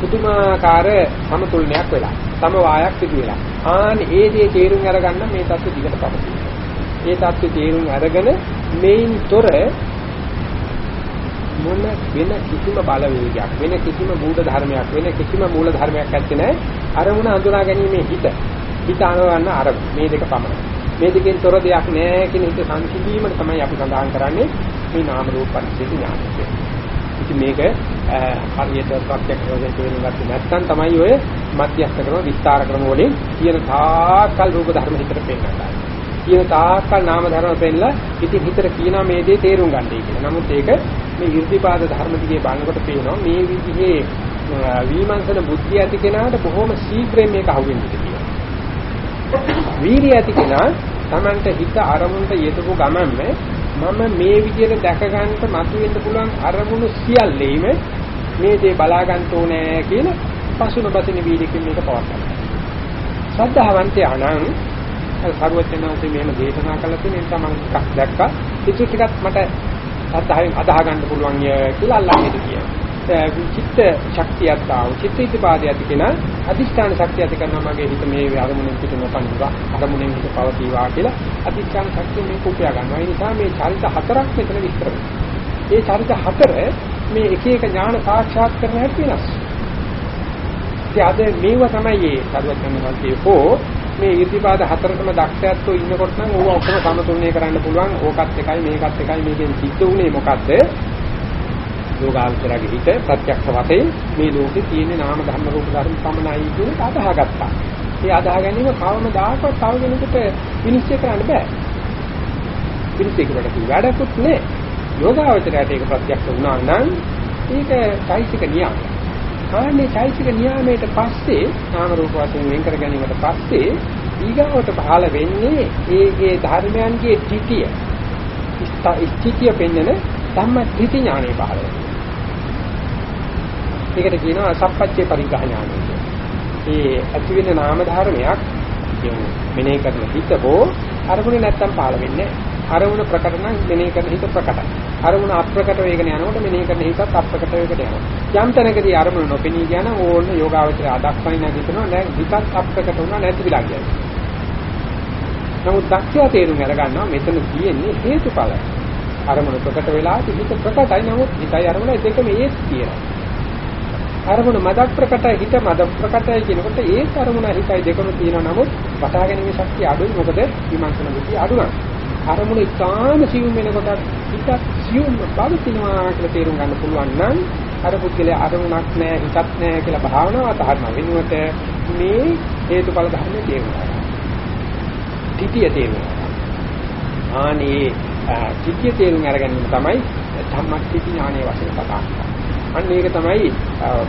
පුදුමාකාර සමතුලනයක් වෙලා සමவாயක් සිදු වෙලා. ආන් ඒ දේ තේරුම් අරගන්න මේ தත්ත්ව දිගට පවතින. ඒ தත්ත්ව තේරුම් අරගෙන මේන් තොර මොන වෙන කිසිම බලවේගයක් වෙන කිසිම මූල ධර්මයක් වෙන කිසිම මූල ධර්මයක් ඇත්තේ නැහැ. අරමුණ අඳුනා ගැනීමේ හිත හිත අනවන්න අර මේ දෙක පමණයි. මේ දෙකෙන් තොර දෙයක් නෑ කියන හිත සංසිඳීමට තමයි අපි සඳහන් කරන්නේ මේ නාම රූප පරිච්ඡේද ඥානය ඉතින් මේක හරියට ප්‍රත්‍යක්ෂ වශයෙන් තේරුම් ගත්තේ නැත්නම් තමයි ඔය මධ්‍යස්ථ ක්‍රම විස්තර ක්‍රම වලින් කියන තාකල් රූප ධර්ම හිතට පෙන්නනවා කියන තාකල් නාම ධර්ම පෙන්නලා ඉතින් හිතට කියනවා මේ දේ තේරුම් ගන්නයි කියලා. නමුත් ඒක මේ irdipaද ධර්ම දිගේ බලනකොට පේනවා මේ විදිහේ විමර්ශන බුද්ධිය ඇති කෙනාට බොහොම ශීඝ්‍රයෙන් මේක අහුවෙන්නේ කියලා. වීර්ය ඇති කෙනා Tamanta හිත අරමුණට යෙදපු ගමන්ම මම මේ විදිහට දැක ගන්නට මතුවෙන්න පුළුවන් අරමුණු සියල්ලෙම මේ දේ බලා ගන්න ඕනේ කියලා පසුන බසින වීර්යකින් මේක පවත්වා ගන්නවා. ශ්‍රද්ධාවන්තයා නම් සරුවචනාංශේ මෙහෙම දේශනා කළා තියෙන නිසා මම ටිකක් දැක්කා. ඒක ටිකක් මට සත්‍යයෙන් අදාහ ගන්න පුළුවන් කියලා අල්ලන්නේ කියනවා. චිත්ත ශක්තියක් තාව චිත්ත ඉතිපාදය ඇති කෙනා අධිෂ්ඨාන ශක්තිය ඇති කරනවා මගේ හිත මේ අරමුණෙන් පිට නොපන්නවා අරමුණෙන් හිත පවතිවා කියලා අධිෂ්ඨාන ශක්තිය මේක උපයා ගන්නවා. ඒ නිසා මේ චරිත හතරක් මෙතන විස්තර ඒ චරිත හතර මේ එක එක ඥාන සාක්ෂාත් කරන හැටි වෙනස්. ඉතින් අද මේව තමයි මේ සරුවචන වහන්සේ හෝ මේ ඉර්ධිපාද හතරටම දක්ෂයත්ෝ ඉන්නකොට නම් ඕවා ඔක්කොම සමතුලනය කරන්න පුළුවන්. ඕකත් එකයි මේකත් එකයි මේකෙන් සිද්ධ වුණේ මොකද්ද? යෝගාවචරගේ හිත ප්‍රත්‍යක්ෂ වශයෙන් මේ ලෝකේ තියෙන නාම ධර්ම රූප ධර්ම පමණයි කියන එක අදාහගත්තා. ඒ අදාහ ගැනීම කවමදාකවත් තව කෙනෙකුට විනිශ්චය කරන්න බෑ. විනිශ්චය කරලා කි වැඩකුත් නෑ. යෝගාවචරයට ඒක ප්‍රත්‍යක්ෂ වුණා නම් ඒක চৈতසික නියමයක්. ආන්නේ චෛතසික නියාමයට පස්සේ නාම රූප වශයෙන් වෙන් කර ගැනීමට පස්සේ ඊගාවට පහළ වෙන්නේ ඒ ඒ ධර්මයන්ගේ තිතිය. ස්ථිතිය පෙන්වන ධම්ම තිති ඥානෙ පහළ වෙනවා. ඒකට කියනවා සප්පච්චේ පරිග්‍රහ ඥානය කියලා. ඒ ඇති වෙන නාම ධර්මයක් මෙනෙහි කරන හිත හෝ අරමුණේ නැත්තම් පහළ වෙන්නේ නැහැ. අරමුණ ප්‍රකට නම් මෙනෙහි කරන හිත ප්‍රකටයි. අරමුණ අප්‍රකට වේගන යනකොට මෙනෙහි කරන හිතත් අප්‍රකට වේගට යනවා. යම් තැනකදී අරමුණ නොපෙනී යන ඕන යෝගාවචරය අදක්වයි නැගිටිනවා නෑ හිතත් අප්‍රකට වුණා නැති විලා කියයි. නමුත් දක්ෂයා තේරුම් අරගන්නවා මෙතන තියෙන්නේ හේතුඵල. අරමුණ ප්‍රකට වෙලා හිත ප්‍රකටයි නමුත් හිතයි අරමුණයි දෙකම ඒත් තියෙනවා. අරමුණ මදක් ප්‍රකටයි හිත මද ප්‍රකටයි කියනකොට ඒ අරමුණ හිතයි දෙකම තියෙනවා. නමුත් වටහා ගැනීම ශක්තිය අඩුයි. මොකද විමර්ශන බුද්ධිය අඩු නම් අරමුණ ඉතාම සියුම් වෙනකොට හිතත් සියුම් පවතිනවා කියලා තේරුම් ගන්න පුළුවන් නම් අර පුද්ගලයා අරමුණක් නැහැ හිතක් නැහැ කියලා භාවනාව අතහරින වෙනුවට මේ හේතුඵල ධර්මයේ තේරුම් තිතිය තේරුම් ආනේ තිතිය තේරුම් අරගැනීම තමයි ධම්මස්ථಿತಿ ඥානයේ වශයෙන් කතා කරන්නේ. අන්න ඒක තමයි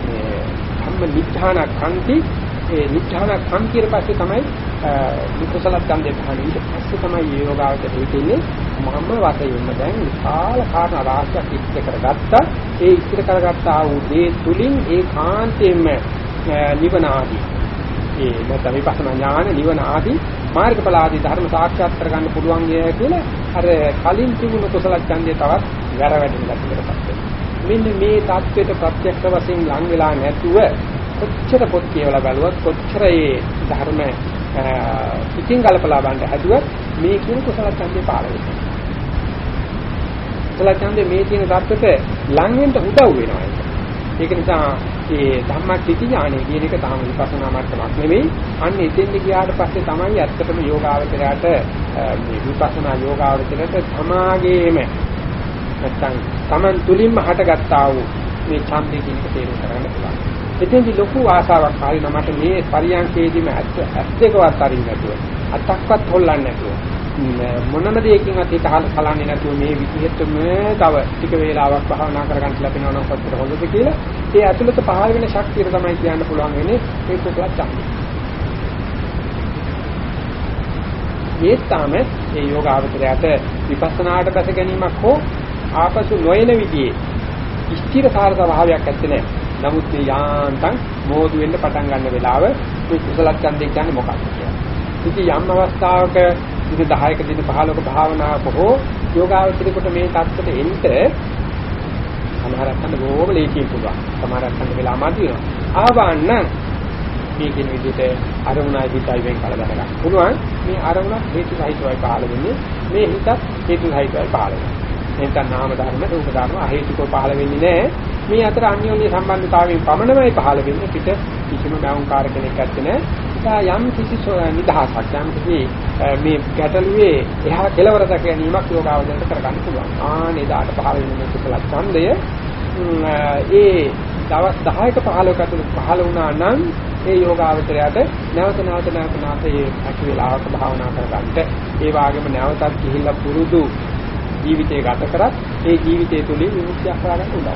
මේ ධම්ම නිධාන කන්ති ඒ නිධාන කන්තියට පස්සේ තමයි විකුසල ඡන්දේ පහළ ඊට පස්සේ තමයි යෝගාවචර හිතෙන්නේ මම වශයෙන්ම දැන් විශාල කාරණා රාශියක් ඉස්තර කරගත්තා. ඒ ඉස්තර කරගත්ත ආ වූ දේ තුලින් ඒ කාන්තේම නිවන ආදී. ඒ නැත්නම් විපස්සනා ඥාන නිවන ආදී මාර්ගඵල ආදී ධර්ම සාක්ෂාත් කරගන්න පුළුවන් කියලා අර කලින් තිබුණු කුසල ඡන්දේ තවත් වැරවැටෙන ගැටලුවකට මෙන්න මේ தത്വෙට ප්‍රත්‍යක්ෂ වශයෙන් ලං වෙලා නැතුව කොච්චර පොත් කියවලා බලුවත් කොච්චර ඒ ධර්ම පිටින් ගලපලා බලන්න හැදුවත් මේ කියන කුසල ඡන්දේ පාර වෙනවා. කුසල ඡන්දේ මේ කියන தത്വෙට ලං වෙන්න උදව් වෙනවා. ඒක නිසා ඒ ධම්මටිති ඥානෙ කියන එක තාම විපස්සනා මට්ටමක් නෙමෙයි. අන්න එතෙන්ද ගියාට පස්සේ තමයි ඇත්තටම යෝගාවචරයට මේ විපස්සනා යෝගාවචරයට තමාගේම නැත්තම් Taman තුලින්ම හටගත්තා වූ මේ ඡන්දේ කියන එක තේරුම් ගන්න පුළුවන්. එතෙන්දි ලොකු ආසාවක් ආවින මට මේ පරියන්කේදීම ඇස් දෙකවත් අරින්න නැතුව අතක්වත් හොල්ලන්නේ නැතුව මොනම දෙයකින්වත් හිත කලන්නේ නැතුව මේ විදිහටම තව ටික වේලාවක් භාවනා කරගන්න ලැබෙනවා නම් කොච්චර හොඳද කියලා ඒ ඇතුළත පහළ වෙන ශක්තිය තමයි කියන්න පුළුවන් වෙන්නේ ඒ කුසල ඡන්දය. ඒ තමයි මේ යෝගාවචරයට විපස්සනාට බැස ගැනීමක් හෝ ආපසු නොයන විදිහේ ස්ථිර සාර ස්වභාවයක් ඇත්තේ නැහැ. නමුත් මේ යාන්තම් මෝදු වෙන්න පටන් ගන්න වෙලාව මේ කුසල ඡන්දේ කියන්නේ මොකක්ද කියලා. ඉතින් යම් අවස්ථාවක ඉතින් 10ක දින 15ක භාවනාවක හෝ යෝගාවචරයකට මේ தත්තට එන්න සමහරක් ගන්න බොහොම ලේසියෙන් පුළුවන්. සමහරක් ගන්න වෙලා මදි වෙනවා. ආවන්න මේ කියන විදිහට අරමුණයි හිතයි වෙන් කළ ගන්න පුළුවන්. මේ අරමුණ හේතු සහිතවයි පහළ වෙන්නේ. මේ හිතත් හේතු සහිතවයි පහළ වෙන්නේ. එතන නාම ධර්ම රූප ධර්ම අහේතුකව පහළ වෙන්නේ නැහැ. මේ අතර අන්‍යෝන්‍ය සම්බන්ධතාවයෙන් පමණමයි පහළ වෙන්නේ පිට කිසිම බවුන්කාර කෙනෙක් ඇත්තේ නැහැ. යම් කිසි නිදහසක් යම් කිසි මේ ගැටලුවේ එහා කෙලවර දැක ගැනීමක් යෝගාවදයට කරගන්න පුළුවන්. ආනේ දාට පහළ වෙන මේ කුසල ඡන්දය ඒ දවස් 10ක 15ක ඇතුළත පහළ වුණා නම් ඒ යෝගාවචරයට නැවත නැවත නැවත නැවත ඒ හැකි වෙලාවක භාවනා කරගන්නට ඒ වගේම නැවතත් ගිහිල්ලා පුරුදු ජීවිතය ගත කරත් ඒ ජීවිතය තුළින් විමුක්තියක් හොයාගන්න උදව්.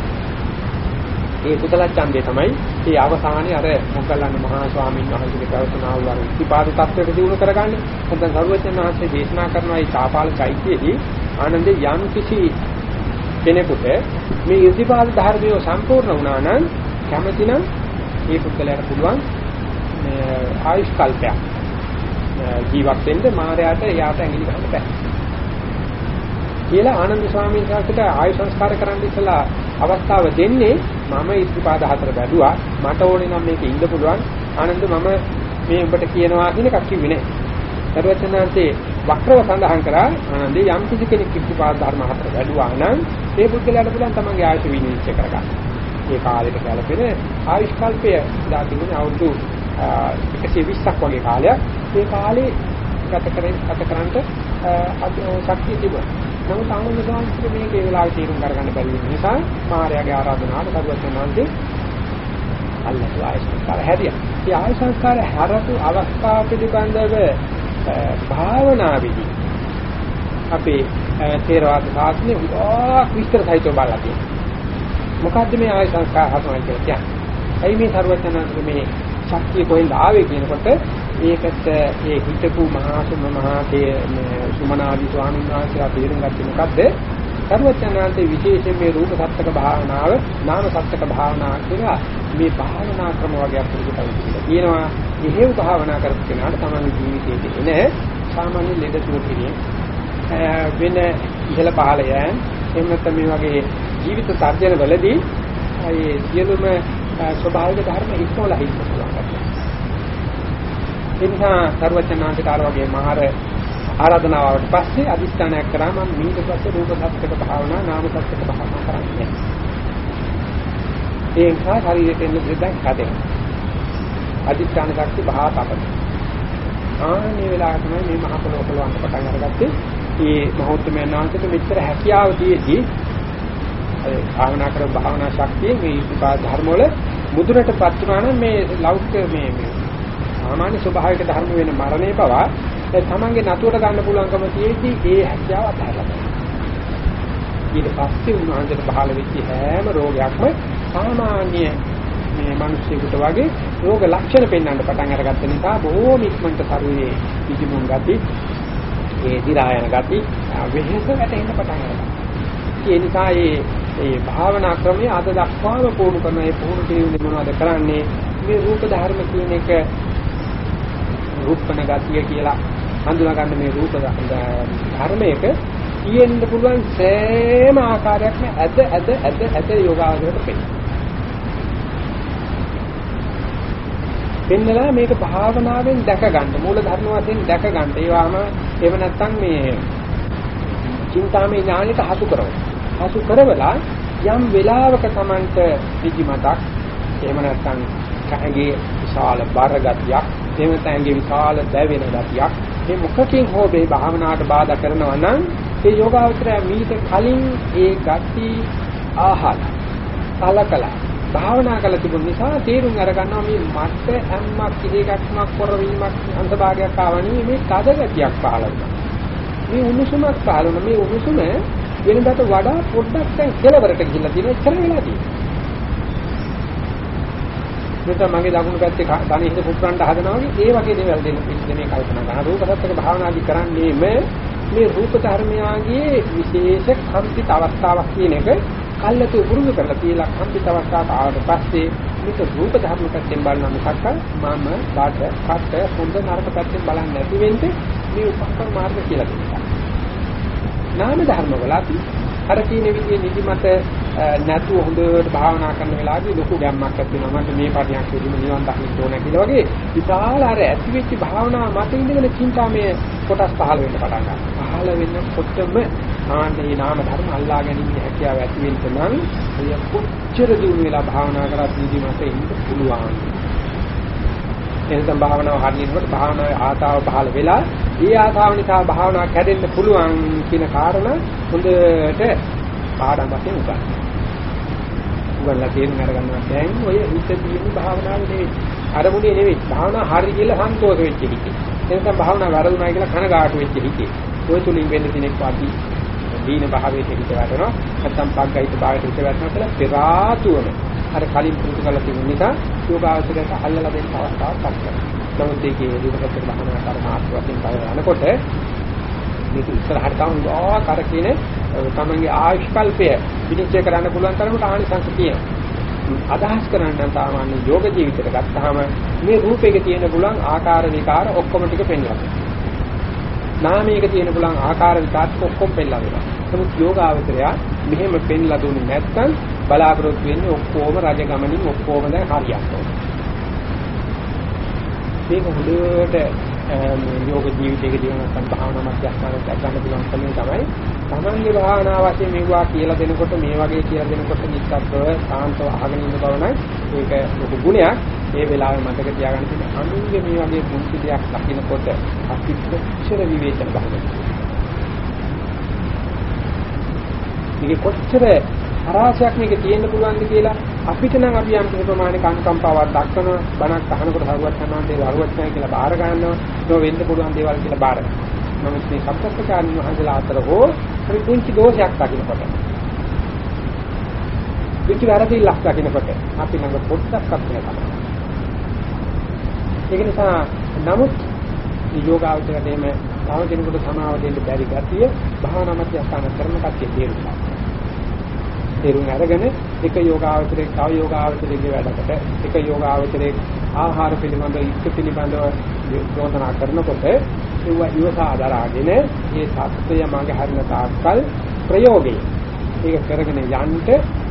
ඒ කුසල ඡන්දේ තමයි ඒ අවසානයේ අර මොග්ගලන් මහා ස්වාමීන් වහන්සේගේ ප්‍රවචනාව වල ඉතිපාද තත්ත්වයට දිනු කරගන්නේ. නැත්නම් සරුවචන වහන්සේ දේශනා කරන මේ චාපාල චෛත්‍යයේදී ආනන්දේ යම් කිසි කෙනෙකුට මේ ඉතිපාද ධර්මය සම්පූර්ණ වුණා නම් කැමැතිනම් ඒ පුද්ගලයාට පුළුවන් ආයුෂ් කල්පයක් ජීවත් වෙන්න මායයට එයාට ඇඟිලි ගන්න බෑ. කියලා ආනන්ද ස්වාමීන් වහන්සේට ආයු සංස්කාර කරන්න ඉස්සලා අවස්ථාව දෙන්නේ මම ඉස්තිපාද හතර බැලුවා මට ඕනේ නම් මේක ඉන්න පුළුවන් ආනන්ද මම මේ ඔබට කියනවා කියන එකක් කිව්වේ නෑ. සර්වචනාන්තේ වක්‍රව සඳහන් කරා ආනන්දේ යම් කිසි කෙනෙක් ඉස්තිපාද ධර්ම හතර බැලුවා නම් ඒ පුද්ගලයාට පුළුවන් තමන්ගේ ආයුෂ විනිශ්චය කරගන්න. ඒ කාලෙට ගැලපෙන ආයුෂ් කල්පය දා තිබුණේ අවුරුදු 120ක් වගේ කාලයක්. ඒ කාලේ ගත කරේ ගත කරන්නට ශක්තිය තිබුණා. නමුත් ආනන්ද සාංශික මේක ඒ වෙලාවේ තීරුම් කරගන්න බැරි වෙන නිසා මාර්යාගේ ආරාධනාවට කරුවත් නැන්දේ අල්ලතු ආය සංස්කාර හැදියා. ඒ ආය සංස්කාර හැරතු අවස්ථාව පිළිබඳව භාවනාවේදී අපේ තේරවාද සාස්ත්‍රයේ උගා විස්තර සහිතව බලලා තියෙනවා. මොකද්ද මේ ආය සංස්කාර හසුනයි කියලා කියන්නේ? ඇයි මේ ਸਰවඥාන්සේ මේ ශක්තිය කොහෙන්ද ආවේ කියනකොට ඒකට ඒ හිතපු මහා සුම මහා සුමනාදී ස්වාමීන් වහන්සේලා තේරුම් ගත්තේ මොකද්ද? සර්වඥාන්තේ විශේෂයෙන් මේ රූප සත්‍යක භාවනාව, නාම සත්‍යක භාවනාව කියලා මේ භාවනා ක්‍රම වර්ගයක් පුරුදු කරලා තියෙනවා. එහෙම භාවනා කරපු කෙනාට තමයි ජීවිතයේ එන සාමාන්‍ය ලෙඩ සුව කිරීම වෙන ඉහළ පහළ යෑම එහෙම නැත්නම් මේ වගේ ජීවිත තර්ජන වලදී ඒ සියලුම ස්වභාවික ධර්ම ඉක්මවලා හිට පුළුවන්. ඒ නිසා සර්වචනාන්තික ආර වගේ මහර ආරාධනාවට පස්සේ අදිස්ථානයක් කරා මම මීට පස්සේ රූප සත්‍යක භාවනා නාම සත්‍යක භාවනා කරන්නේ. ඒ නිසා ශරීරයෙන් එන දෙයක් හදේ. අදිස්ථාන ශක්ති භාව තපන. ආනේ වෙලාව තමයි මේ මහ පොළොව පොළොවන්ට පටන් අරගත්තේ. මේ මහෞත්මයන් වහන්සේට මෙච්චර හැකියාව දීදී ඒ භාවනා කරන භාවනා ශක්තිය මේ ඉතිපා ධර්ම වල මුදුනටපත් වුණා නම් මේ ලෞකික මේ මේ සාමාන්‍ය ස්වභාවික ධර්ම වෙන මරණය පවා තමන්ගේ නතුවට ගන්න පුළුවන්කම තියෙද්දි ඒ හැකියාව අත්හැරලා ඊට පස්සේ උන්වහන්සේට පහළ වෙච්ච හැම රෝගයක්ම සාමාන්‍ය මේ මිනිස්සුන්ට වගේ රෝග ලක්ෂණ පෙන්වන්න පටන් අරගත්ත නිසා බොහෝම ඉක්මනට ශරීරයේ පිටිමුන් ගති ඒ දිරායන ගති වෙහෙස වැටෙන්න පටන් ගන්නවා. ඒ නිසා මේ ඒ භාවනා ක්‍රමය අද දක්වාම පුහුණු කරන ඒ පුහුණු කිරීමේ මොනවද කරන්නේ මේ රූප ධර්ම කියන එක රූපණ ගතිය කියලා හඳුනා ගන්න මේ රූප ධර්මයක තියෙන්න පුළුවන් සෑම ආකාරයක්ම ඇද ඇද ඇද ඇද යෝගාවචරයට පෙන්නනවා. පෙන්නලා මේක භාවනාවෙන් දැක ගන්න මූල ධර්ම වශයෙන් දැක ගන්න. ඒවාම එහෙම නැත්නම් මේ චින්තාමය ඥානෙට හසු කරනවා. හසු කරවලා යම් වෙලාවක Tamanට පිටිමතක් එහෙම නැත්නම් කැගේ විශාල බර ගතියක් එහෙම නැත්නම් ඇඟේ විශාල දැවෙන ගතියක්. මේ මොකකින් හෝ මේ භාවනාවට බාධා කරනවා නම් ඒ යෝගාවචරය මීට කලින් ඒ ගති ආහල කලකලා භාවනා කළ තිබුණ නිසා තේරුම් අරගන්නවා මේ මට හැම්මක් ඉලේකක්මක් කරවීමක් අන්තභාගයක් ආවනේ මේ තද ගතියක් පහළ වෙනවා මේ උණුසුමක් පහළ මේ උණුසුම වෙනදාට වඩා පොඩ්ඩක් දැන් කෙලවරට ගිහිල්ලා තියෙන ඉතර වෙලා තියෙනවා. නැත්නම් මගේ දකුණු පැත්තේ ධනෙ හිත පුප්පන්න හදනවා වගේ ඒ වගේ දේවල් දෙන්න පිළිදෙනේ කල්පනා කරන රූපසත්ත්වක භාවනාදි කරන්නේ මේ රූප ධර්මයාගේ විශේෂ කම්පිත අවස්ථාවක් කියන එක කල්ලතු උරුම කරලා තියලා කම්පිත අවස්ථාවට ආවට පස්සේ මේක රූප ධර්ම පැත්තෙන් බලන මිසක් මම බාට කට හොඳ නරක පැත්තෙන් බලන්නේ නැති වෙන්නේ මේ උපක්‍රම මාර්ග කියලා කියනවා. නාම ධර්ම වලත් අර කියන විදිහේ නිදිමත නැතුව හොඳට භාවනා කරන වෙලාවදී ලොකු ගැම්මක් ඇති වෙනවා. මට මේ පරියක් දෙන්න නිවන් දකින්න ඕන කියලා වගේ විශාල අර ඇති වෙච්ච භාවනාව මත ඉඳගෙන චින්තාමය කොටස් පහළ වෙන්න පටන් ගන්නවා. පහළ වෙනකොටම ආන්නේ නාම ධර්ම අල්ලා ගැනීම හැකියාව ඇති වෙන්න නම් එය කොච්චර දිනු වෙලා භාවනා කරත් නිදිමත ඉන්න පුළුවන්. එනසම් භාවනාව හරියනකොට භාවනාවේ ආතාව පහළ වෙලා ඒ ආතාව නිසා භාවනාව කැඩෙන්න පුළුවන් කියන කාරණා හොඳට පාඩම් වශයෙන් උගන්වනවා. උගන්ලා තේරුම් අරගන්නවා දැන් ඔය හිත තියෙන භාවනාව නෙවෙයි. අරමුණේ නෙවෙයි. භාවනාව හරි කියලා සන්තෝෂ වෙච්ච හිතේ. එනසම් භාවනාව වැරදුනායි කියලා කනගාටු වෙච්ච හිතේ. ඔය තුලින් වෙන්න තියෙන වාදී දීන භාවයේ හිත වැටෙනවා. නැත්තම් පග්ගයිත භාවයට හිත වැටෙනවා කියලා පෙරාතුවම අර කලින් පුරුදු කරලා තිබුණ නිසා යෝගාවචරයට අල්ලලා දෙන්න අවස්ථාවක් ගන්නවා. නමුත් ඒකේ දීපකට භාවනා කරන වශයෙන් බල යනකොට මේක ඉස්සරහට තවම ගාකර කියන තමන්ගේ ආයුෂ්කල්පය විනිශ්චය කරන්න පුළුවන් තරමට ආනිසංස තියෙනවා. අදහස් කරන්න නම් සාමාන්‍ය යෝග ජීවිතයට ගත්තාම මේ රූපයක තියෙන පුළුවන් ආකාර විකාර ඔක්කොම ටික පෙන්වනවා. නාමයක තියෙන පුළුවන් ආකාර විකාර ඔක්කොම පෙන්ලා දෙනවා. නමුත් යෝගාවචරය මෙහෙම පෙන්ලා දුන්නේ නැත්නම් බලාපොරොත්තු වෙන්නේ ඔක්කොම රජගමනින් ඔක්කොම දැන් හරියට. මේක හොඳට යෝග ජීවිතයකදී නැත්නම් භාවනා මධ්‍යස්ථානයක් ගන්න පුළුවන් කමේ තමයි. තමන්ගේ භාවනා වශයෙන් මෙවුවා කියලා දෙනකොට මේ වගේ කියලා දෙනකොට නිස්සද්දව සාන්තව අහගෙන ඉන්න බව නම් ඒක ලොකු ගුණයක්. ඒ වෙලාවේ මතක තියාගන්න තියෙන අනුන්ගේ මේ වගේ මුක්ති දෙයක් දකිනකොට අපි කොච්චර විවේචන බලනවා මේක කොච්චර හරාසයක් මේක තියෙන්න පුළුවන්ද කියලා අපිට නම් අපි යම් ප්‍රමාණික අනුකම්පාවක් දක්වන බණක් අහනකොට හරුවත් යනවා දේව හරුවත් නැහැ කියලා බාර ගන්නවා. ඒක වෙන්න පුළුවන් දේවල් කියලා බාර ගන්නවා. නමුත් මේ සත්‍යස්ථානින් වහන්සේලා අතර හෝ අපි පුංචි දෝෂයක් දකින්නකොට පුංචි වැරදිල්ලක් දකින්නකොට අපි ළඟ පොඩ්ඩක් අත්දැක තමයි. ඒක නිසා නමුත් මේ යෝගාවචරයට එම තව කෙනෙකුට සමාව දෙන්න බැරි ගැතිය භාවනා මධ්‍යස්ථාන කරන කතිය තේරුම් තේරුම් අරගෙන එක යෝගාවචරයේ තව යෝගාවචරයේ වැඩකට එක යෝගාවචරයේ ආහාර පිළිබඳව ඉස්ස පිළිබඳව යෝජනා කරනකොට ඒව ඉවසා දරාගෙන මේ සත්‍යය මගේ හරින තාක්කල් ප්‍රයෝගය ඒක කරගෙන යන්න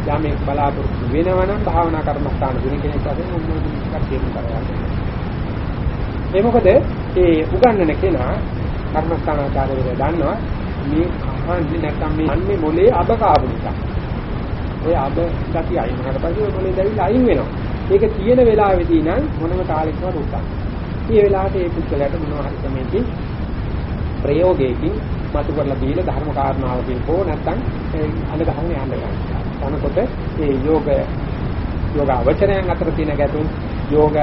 යමෙක් බලාපොරොත්තු වෙනවනම් භාවනා කර්මස්ථාන දුන කෙනෙක් වශයෙන් මොනවද මේක තේරුම් කරගන්න. ඒ මොකද ඒ උගන්වන කෙනා කර්මස්ථානාචාර්යවරු දන්නවා මේ කහන්නේ නැත්නම් මේ අන්නේ මොලේ අබ කාපු නිසා. ඔය අබ ගති අයින් වුණාට පස්සේ ඔය මොලේ දැවිලා අයින් වෙනවා. ඒක තියෙන වෙලාවෙදී නම් මොනම තාලෙකවත් උත්සාහ. මේ වෙලාවට ඒ පුද්ගලයාට මොනවා හරි කමකින් ප්‍රයෝගයකින් මතු කරලා දීලා ධර්ම කාරණාවකින් හෝ නැත්නම් අඳ ගහගෙන යන්න ගන්නවා. එතකොට මේ යෝග යෝග අවචරයන් අතර තියෙන ගැටුම් යෝග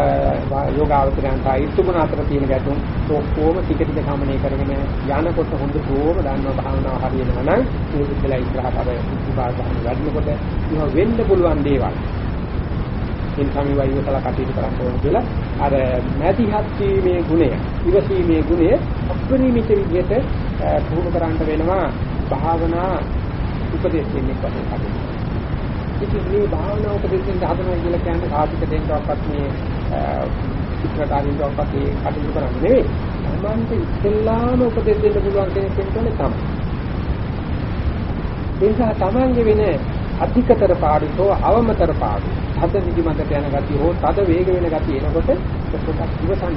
යෝගාවචරයන් සාහිත්‍යගුණ අතර තියෙන ගැටුම්. ඔක්කොම ටික ටික සමනය කරගෙන යනකොට හොඳ ප්‍රෝම දන්නවා භාවනාව හරියනවා නම් මේ ඉස්සලා ඉස්සරහට අර උපාදාන වැඩිනකොට ඒක වෙන්න පුළුවන් දේවල්. ඉන් සමි වයිවතලා කටයුතු කරන්න ඕන කියලා අර මැදිහත් වීමේ ගුණය ඉවසීමේ ගුණය අපරිමිත විදිහට පුහුණු කරන්න වෙනවා. භාවනා උපදේශ දෙන්නේ කොහොමද? ඉතින් මේ භාවනා උපදෙස්ෙන් හදනවා කියලා කියන්නේ සාධික දෙන්නවක්වත් මේ චිත්‍රකාරීන්වක්වත් ඒ කටයුතු කරන්නේ නෙවෙයි. සම්බන්ධ ඉස්සෙල්ලාම උපදෙස් දෙන්න පුළුවන් කෙනෙක් වෙන්න තමයි. ඒ නිසා තමන්ගේ වෙන අධිකතර පාඩුතෝ අවමතර පාඩු. හද නිදිමතට යන ගතිය හෝ තද වේග වෙන ගතිය එනකොට පොඩ්ඩක් ඉවසන්න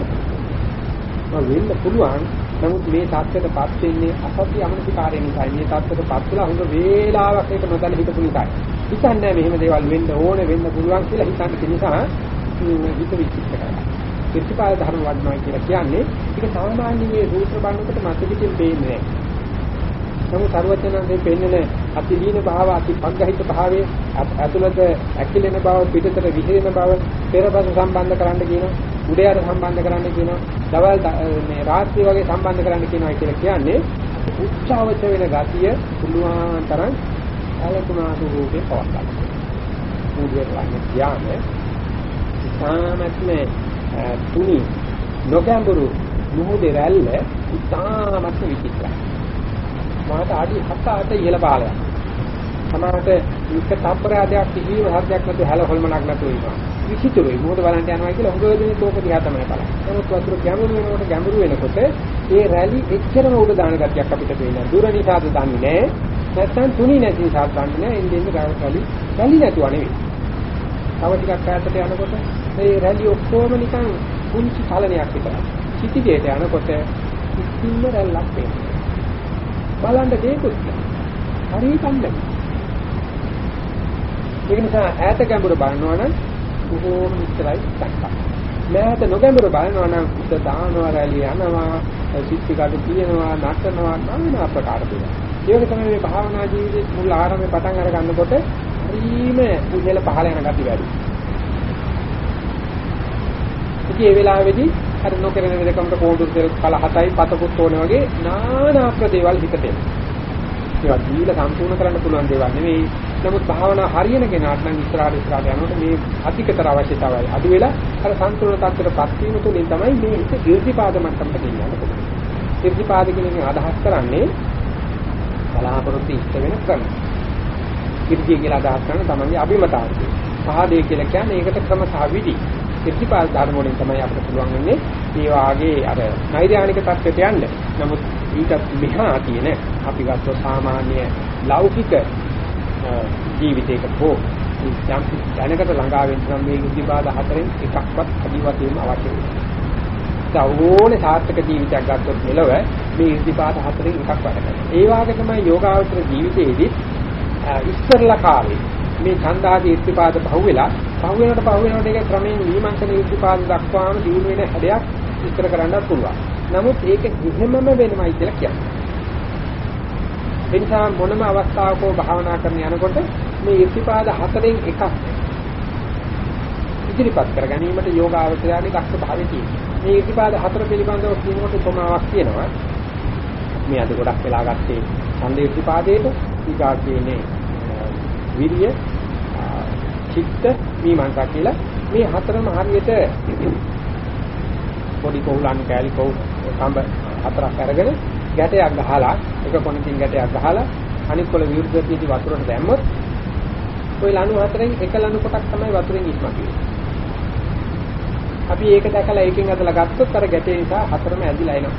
වෙන්න පුළුවන් නමුත් මේ தත්ත්වයටපත් වෙන්නේ අසත්‍ය අමනසිකාරය නිසායි මේ தත්ත්වයටපත් වෙලා හොඳ වේලාවක් එක නොදැන හිටපු නිසායි හිතන්නේ මෙහෙම දේවල් වෙන්න ඕනේ වෙන්න පුළුවන් කියලා හිතන්න නිසා හිත විචිත්ත කරනවා. ප්‍රතිපාද ධර්ම වඩනවා කියලා කියන්නේ ඒක සාමාන්‍ය මේ සූත්‍ර බණකට මත පිටින් පේන්නේ නැහැ. නමුත් සර්වඥාන්සේ පෙන්නන අතිදීන භාව අතිපග්ගහිත භාවයේ ඇතුළත ඇකිලෙන බව පිටතට විහිදෙන බව පෙරපස සම්බන්ධ කරන්න කියනවා. උඩයට සම්බන්ධ කරන්න කියනවා. දවල් මේ රාත්‍රී වගේ සම්බන්ධ කරන්න කියනවා කියලා කියන්නේ උච්චාවච වෙන ගතිය පුළුවන් තරම් කලකුණාට රූපේ පවත්වා ගන්න. මුදියේ ළඟ ධානය ඉතාමත්ම තුනි නොගැඹුරු මුහුදේ රැල්ල ඉතාමත්ම විචිත්‍රයි. මාත අඩි 7-8 ඉහළ පාලයක්. සමහරට එක තප්පරයක් කිසිම හර්ධයක් නැතුව හැල හොල්මනක් නැතුව ඉන්නවා. විචිත්‍රයි. මොකද බලන්න යනවා කියලා හුඟ දෙනෙක් තෝක දිහා තමයි බලන්නේ. නමුත් වතුර ගැඹුරු වෙනකොට ගැඹුරු වෙනකොට ඒ රැලි එච්චරම උඩ දාන ගතියක් අපිට පේනවා. දුර නිසාද දන්නේ නැහැ. නැත්නම් තුනි නැති නිසා දන්නේ නැහැ. එන්නේ එන්නේ රැලි රැලි නැතුව නෙවෙයි. තව ටිකක් ඈතට යනකොට මේ රැලි ඔක්කොම නිකන් කුංචි චලනයක් විතරයි. සිටිගේට යනකොට කිසිම රැල්ලක් පේන්නේ. බලන්න දෙයක්වත් හරි කන්නේ. ඒක නිසා ඈත ගැඹුර බලනවනම් බොහෝම විස්තරයි දක්වා. මෑත නොගැඹුර බලනවනම් උද දානවා රැලි යනවා සිත්ති කඩු කියනවා නටනවා নানা ආකාර දේවල්. ඒක තමයි මේ භාවනා ජීවිතේ මුල් ආරම්භේ පටන් අර ගන්නකොට හරීම ඉහළ පහළ යන ගති වැඩි. ඉතින් ඒ වෙලාවේදී අර නොකරන වෙලකමට කෝඳුරු දෙක කල හතයි පතකුත් ඕනේ වගේ নানা ප්‍රදේවල් හිතට එනවා. ඒවා දීලා සම්පූර්ණ කරන්න පුළුවන් දේවල් නෙවෙයි. නමුත් භාවනා හරියන කෙනාට නම් ඉස්සරහට ඉස්සරහට යනකොට මේ අධිකතර අවශ්‍යතාවය අඩු වෙලා අර සම්පූර්ණ තත්ත්වයටපත් වීම තුළින් තමයි මේ හිත ඊර්තිපාද මට්ටමට ගෙනියන්න පුළුවන්. ඊර්තිපාද කියන්නේ අදහස් කරන්නේ බලාපොරොත්තු ඉෂ්ට වෙන ක්‍රම. ඊර්තිය කියලා අදහස් කරන තමන්ගේ අභිමතාර්ථය. පහදේ කියලා කියන්නේ ඒකට ක්‍රම සහ විදි. ඊර්තිපාද ධර්ම වලින් තමයි අපිට පුළුවන් වෙන්නේ මේ වාගේ අර නෛර්යානික තත්ත්වයට යන්න. නමුත් ඊට මෙහා තියෙන අපි ගත්ත සාමාන්‍ය ලෞකික ජීවිතයක හෝ යම් දැනකට ළඟා වෙන්න නම් මේ ඉතිබාද හතරෙන් එකක්වත් අදිවතේම අවශ්‍ය වෙනවා. ඕනේ සාර්ථක ජීවිතයක් ගත්තොත් මෙලව මේ ඉතිබාද හතරෙන් එකක් වැඩ කරනවා. ඒ වාගේ තමයි යෝගාවචර ජීවිතයේදී ඉස්සරලා කාලේ මේ ඡන්දාදී ඉතිපාද පහුවෙලා පහුවෙනකොට පහුවෙනකොට ඒක ක්‍රමයෙන් විමර්ශන ඉතිපාද දක්වාම දිනු වෙන හැඩයක් විස්තර කරන්නත් පුළුවන්. නමුත් ඒක එහෙමම වෙනමයි කියලා කියන්නේ. ඒ නිසා මොනම අවස්ථාවක භාවනා කරන යනකොට මේ ඉතිපාද හතරෙන් එකක් ඉදිරිපත් කර ගැනීමට යෝගාවචරයගේ දක්ෂ භාවය තියෙනවා. මේ ඉතිපාද හතර පිළිබඳව කියනකොට උපමාවක් කියනවා. මේ අද ගොඩක් වෙලා ගත්තේ ඡන්දේ ඉතිපාදේට ඊගා කියන්නේ විරිය චිත්ත මීමාංසා කියලා මේ හතරම හරියට පොඩි කෝලන් කැලි කෝ සම්බ හතරක් අරගෙන ගැටයක් ගහලා එක කොනකින් ගැටයක් ගහලා අනිත් කොළ විරුද්ධ පිටි වතුරට දැම්මොත් ওই ලණු හතරෙන් එක ලණු කොටක් තමයි වතුරෙන් ඉස්මතු අපි ඒක දැකලා ඒකෙන් අදලා ගත්තොත් අර ගැටේ නිසා හතරම ඇදිලා එනවා.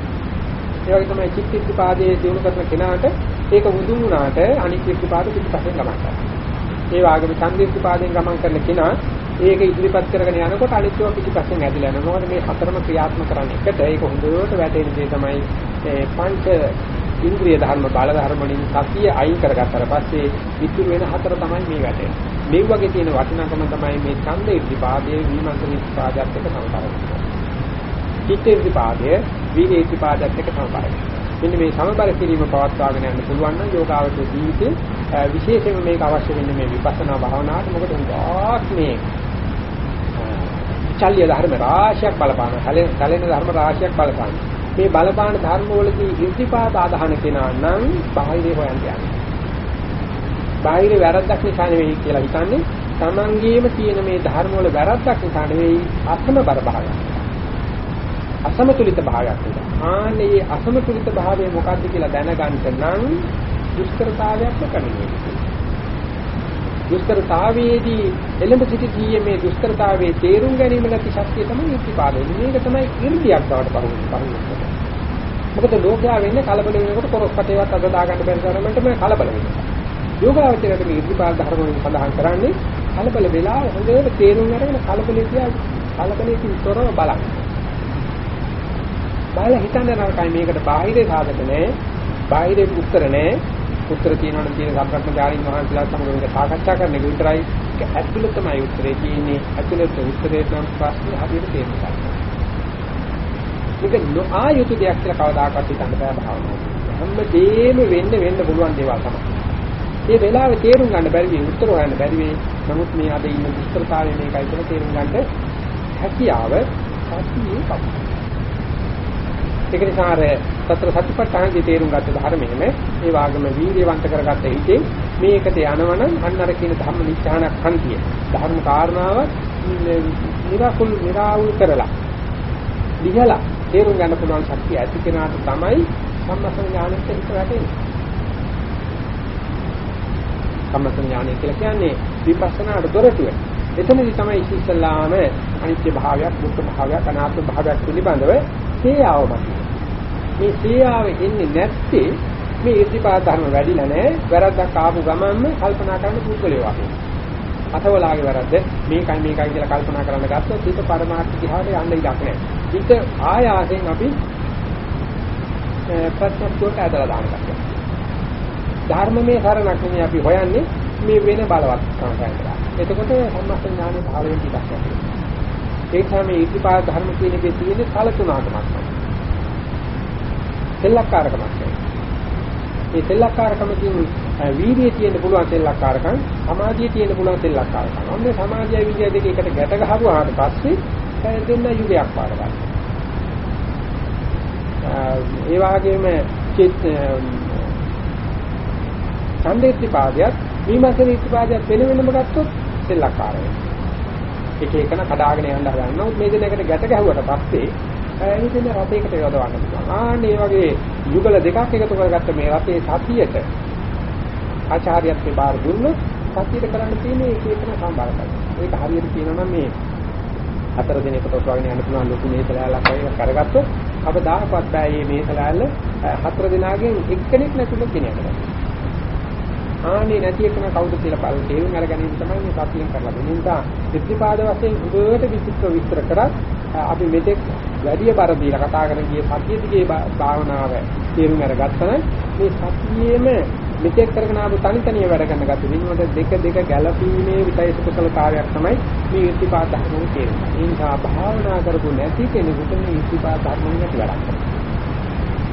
ඒ වගේ තමයි චිත්ත ඉතිපාදයේ දිනු කරන කෙනාට ඒක වුදුන් වුණාට අනිත් ඉතිපාද පිටපස්සෙන් ගමන් කරනවා. ඒ වගේම සංදීප්තිපාදයෙන් ගමන් කරන කෙනා ඒක ඉදිරිපත් කරගෙන යනකොට අනිත්‍යව පිටිපස්සෙන් ඇදලා යනවා. මොකද මේ හතරම ක්‍රියාත්මක කරන්නේ එකට ඒක හොඳට වැටෙන දේ තමයි පංච ඉන්ද්‍රිය ධර්ම බල ධර්ම වලින් සතිය අයින් කරගත්තාට පස්සේ ඉතුරු වෙන හතර තමයි මේ වැටෙන්නේ. මේ වගේ තියෙන වටිනාකම තමයි මේ ඡන්ද ඉර්ධිපාදයේ විමර්ශන ඉර්ධිපාදයක් එක සමබරයි. චිත්ත ඉර්ධිපාදයේ වීර්ය ඉර්ධිපාදයක් එක සමබරයි. මෙන්න මේ සමබර කිරීම පවත්වාගෙන යන්න පුළුවන් නම් යෝගාවචර ජීවිතේ විශේෂයෙන්ම මේක අවශ්‍ය වෙන්නේ මේ විපස්සනා භාවනාවට මොකද උදාක් මේ චල්්‍ය ධර්ම රාශියක් බලපාන කලෙන ධර්ම රාශියක් බලපාන මේ බලපාන ධර්ම වලදී ඉර්ධිපාද ආදාහන කෙනා නම් බාහිරේ හොයන්න යන්නේ බාහිර වැරද්දක් නිසා නෙවෙයි කියලා හිතන්නේ තමන්ගේම තියෙන මේ ධර්ම වල වැරද්දක් නිසා නෙවෙයි අසම බර භාගයක් අසමතුලිත භාවයක් තියෙනවා. ආන්නේ අසමතුලිත භාවය මොකක්ද කියලා දැනගන්න නම් දුෂ්කරතාවයක් කරන්නේ. දුෂ්කරතාවයේදී එළඹ සිටි ජීයේ මේ දුෂ්කරතාවයේ තේරුම් ගැනීම නැති ශක්තිය තමයි ඉතිපාදේ. මේක තමයි ඉර්ධියක් බවට පහුවෙන්නේ. මොකද ලෝකයා වෙන්නේ කලබල වෙනකොට කොරස් පටේවත් අද දාගන්න බැරි තරමට මේ කලබල වෙනවා. යෝගාවචරයට මේ ඉර්ධිපාද ධර්ම වලින් සඳහන් කරන්නේ කලබල වෙලා හොඳට තේරුම් අරගෙන කලබලයේ තියා කලබලයේ තොරව බලන්න. බලලා හිතන්න නරකයි මේකට බාහිරේ සාධක නැහැ. බාහිරේ උත්තර නැහැ. උත්තර තියෙනවනම් තියෙන සම්ප්‍රක්‍මචාරින් වහන්සේලා සමග මේක සාකච්ඡා කරන එක විතරයි. ඒක ඇතුළතමයි උත්තරේ තියෙන්නේ. ඇතුළත උත්තරේ නම් ප්‍රශ්නේ හරියට තේරුම් ගන්න. මේක නොආයුතු දෙයක් කියලා කවදාකවත් හිතන්න බෑ භාවනාව. හැමදේම වෙන්න වෙන්න පුළුවන් දේවල් තමයි. මේ වෙලාවේ තේරුම් ගන්න බැරි වෙයි උත්තර හොයන්න බැරි වෙයි. නමුත් මේ අද ඉන්න දුෂ්කරතාවය මේකයි කියලා තේරුම් ගන්න හැකියාව සතියේ පමණයි. ඒක නිසා අර සතර සතිපට්ඨානදී තේරුම් ගත්ත ධර්මයේම ඒ වාගම වීර්යවන්ත කරගත්ත හිතේ මේකට යනවනම් අන්න අර කියන ධම්ම නිච්ඡානක් හන්තිය ධර්ම කාරණාව නිරාකුල් නිරාවුල් කරලා ලිහලා තේරුම් ගන්න පුළුවන් ශක්තිය ඇති කෙනාට තමයි සම්මස්ත ඥානෙට විතර වැටෙන්නේ. සම්මස්ත ඥානය කියලා කියන්නේ විපස්සනාට දොරටුව. එතනදි තමයි ඉස්සල්ලාම අනිත්‍ය භාවයක්, දුක්ඛ භාවයක්, අනාත්ම භාවයක් පිළිබඳව තේයාව මත. මේ තේයාව එන්නේ නැත්තේ මේ ඉර්ධිපාත ධර්ම වැඩිලා නැහැ. වැරද්දක් ආපු ගමන්ම කල්පනා කරන්න පුද්ගලයෝ වගේ. අතවලාගේ වැරද්ද මේකයි මේකයි කියලා කල්පනා කරන්න ගත්තොත් ඒක පරමාර්ථ දිහාට යන්න ඉඩක් නැහැ. ඒක ආයාසයෙන් අපි ප්‍රශ්නත්වයට ඇදලා දානවා. ධර්මමය සරණක් නෙමෙයි අපි හොයන්නේ මේ වෙන බලවත් සංකල්පය. එතකොට සම්මස්ත ඥානෙ පහළ වෙන ටිකක් ඇති. ඒ තමයි ඉතිපාද ධර්ම කියන එකේ තියෙන කලතුණකමක් තමයි. සෙල්ලක්කාරකමක් නෙමෙයි. මේ සෙල්ලක්කාරකමකින් වීර්යය තියෙන්න පුළුවන් සෙල්ලක්කාරකම්, සමාධිය තියෙන්න පුළුවන් සෙල්ලක්කාරකම්. ඔන්නේ සමාධිය විද්‍ය දෙක එකට ගැට ගහපුවාට පස්සේ දෙන්න යුගයක් පාර ගන්නවා. ඒ වගේම චිත් ඡන්දේත්‍රිපාදයක් විමර්ශනීත්‍රිපාදයක් වෙන වෙනම ගත්තොත් සෙල්ලක්කාරයි. එක එකන කඩාගෙන යන්න හදනවා. මේ දෙනකට ගැට ගැහුවට පස්සේ ඒ දෙන රතයකට යොදවන්න පුළුවන්. ආන්න මේ වගේ යුගල දෙකක් එකතු කරගත්ත මේ රතේ සතියට ආචාර්යත්වේ බාර දුන්නොත් සතියට කරන්න තියෙන්නේ ඒක එකම සම්බරයි. ඒක හරියට කියනවා නම් මේ හතර දිනකට ඔසවාගෙන යන්න පුළුවන් ලොකු මේසලයක් වගේ කරගත්තොත් අපදාකවත් බෑ මේ මේසලැල්ල හතර දිනාගෙන් එක්කෙනෙක් නැතුව ගෙනියන්න. ආනේ නැති එකන කවුද කියලා බලලා තේරුම් අරගැනීම තමයි මේ සතියෙන් කරලා දෙන්නේ. නිසා ප්‍රතිපාද වශයෙන් උඩට විචිත්‍ර විස්තර කරත් අපි මෙතෙක් වැඩි බර දීලා කතා කරන ගියේ සතිය දිගේ භාවනාව තේරුම් අරගත්තා නම් මේ සතියේම මෙතෙක් කරගෙන ආපු තනි තනිය වැඩ කරන ගත වෙනකොට දෙක දෙක ගැළපීමේ විතයි සුකල කාර්යයක් තමයි මේ ඉතිපාද ධර්මයේ තේරුම. ඒ නිසා භාවනා කරපු නැති කෙනෙකුට මේ ඉතිපාද ධර්මයෙන් වැඩක් කරනවා.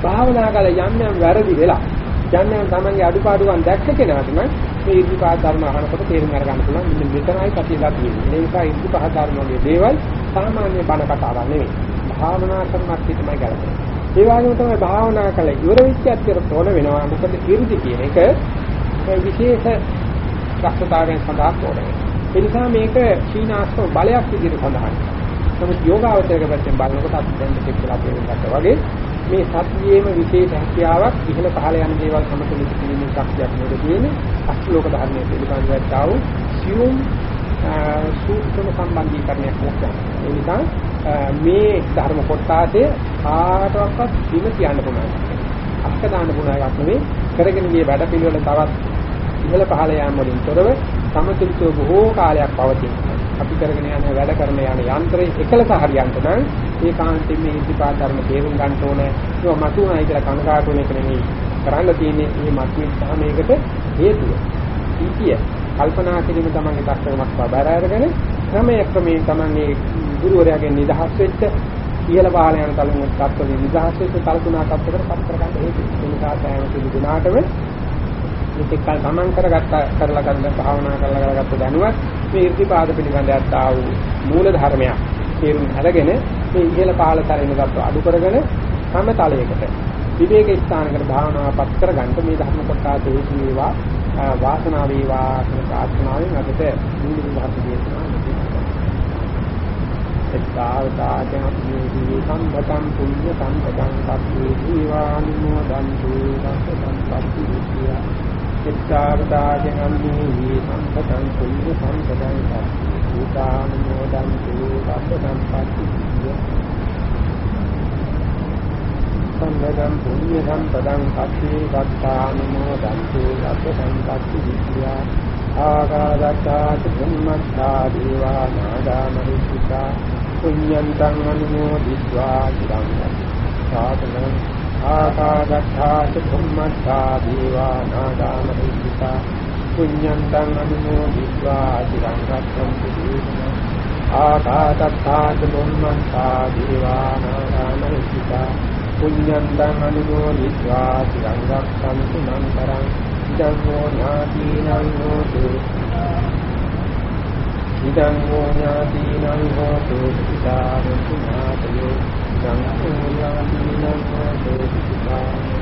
භාවනා කළ යම් යම් වැරදි වෙලා යම් යම් තමන්ගේ අඩුපාඩුවන් දැක්ක කෙනාට නම් මේ ඉතිපාද ධර්ම අහනකොට තේරුම් අරගන්න පුළුවන් මෙන්න මෙතනයි කතියලා තියෙන්නේ. ඒ නිසා ඉතිපාද ධර්ම වගේ දේවල් සාමාන්‍ය බණ කතාවක් නෙවෙයි. භාවනා කරනත් තමයි ගැලපෙන්නේ. ඒ වගේම තමයි භාවනා කළ ඉවර වෙච්ච අත්‍යර තෝර වෙනවා. මොකද 이르දි කියන එක විශේෂ දක්ෂතාවයෙන් සඳහා තෝරන්නේ. ඒ නිසා මේක සීනාස්ව බලයක් විදිහට සඳහන් නමුත් යෝගාවචරක පැත්තෙන් බලනකොට අපි දැන් දෙක කියලා තේරුම් ගත්තා වගේ මේ සත්‍යයේම විශේෂ හැකියාවක් ඉහළ පහළ යන දේවල් සමතුලිත කිරීමේ ශක්තියක් නේද තියෙන්නේ. අශ්ලෝක ධර්මයේ පිළිබඳව ඇත්තව සියුම් සූක්ෂම සම්බන්ධීකරණයක් ලක්ෂණ. ඒ නිසා මේ ධර්ම කොටාසේ කාටවත් දින කියන්න පුළුවන්. අක්ක දාන්න පුළුවන් එකක් නෙවෙයි කරගෙන ගිය වැඩ පිළිවෙල තවත් ඉහළ පහළ යාම වලින් තොරව සමතුලිතව බොහෝ කාලයක් පවතින. අපි කරගෙන යන වැඩ කරන යන යන්ත්‍රයේ එකලස හරියන්ට නම් ඒ කාන්තේ මේ ඉතිපා ධර්ම තේරුම් ගන්න ඕනේ. ඒක මතුණයි කියලා කනගාටු වෙන එක නෙවෙයි. කරන්න තියෙන්නේ මේ මතුවෙච්ච මේකට හේතුව. ඊතිය කල්පනා කිරීම තමයි දක්ෂකමක් බබර අරගෙන ක්‍රමයේ ක්‍රමයෙන් තමයි ගුරුවරයාගෙන් නිදහස් වෙච්ච ඉහළ පහළ යන තලුන් තත්ත්වෙ නිදහස් වෙච්ච කල්පනා තත්ත්වකට පත් කරගන්න හේතු. ඒ නිසා සෑම කිසි ගුණාටම මේක කල් ගමන් කරගත්ත කරලා ගන්න භාවනා කරලා කරගත්ත දැනුවත් මේ ඉර්ධිපාද පිළිබඳ යත්තා වූ මූල ධර්මයක් තේරුම් අරගෙන මේ ඉහළ පහළ තරෙන තත්ත්ව අඩු කරගෙන සමතලයකට විවේක ස්ථානකට භාවනාවපත් කරගන්න මේ ධර්ම කොටස හේතු වේවා වාසනාව වේවා කියන ප්‍රාර්ථනාවෙන් අදට මූලික ධර්ම දේශනාව එත්තාවතාජන පියදී සම්පතං පුඤ්ඤ සම්පතං සබ්බේ ජීවානුමෝදන්තු සම්පතං පත්ති විද්‍යා චිත්තාවදායං අම්මේ සම්පතං කුල්ල සම්පතං සත්ති සූතානුමෝදං සම්පතං පත්තිය සම්බදං පුඤ්ඤ සම්පතං පත්ති වත්තානුමෝදං සම්පතං පත්ති විද්‍යා ආගාදත්තා චුම්මත්තා දේවා නාගාමහිත්‍තිකා පුඤ්ඤන්තං අනුමෝදිत्वा චිරං සාතනං ආකාදත්තාච ධම්මත්තා දීවා නාදාමනිත්තා පුඤ්ඤන්තං අනුමෝදිत्वा අතිරං රක්ඛන්තු දේශනං ආකාදත්තාච ධම්මත්තා දීවා නාදාමනිත්තා පුඤ්ඤන්තං අනුමෝදිत्वा අතිරං රක්ඛන්තු මං කරං ඉදං හෝ ඥාතිනං හෝතු ඉදං හෝ ඥාතිනං හෝතු සිතාවතු ඥාතයෝ සංකෝලං නමෝ දේසිකා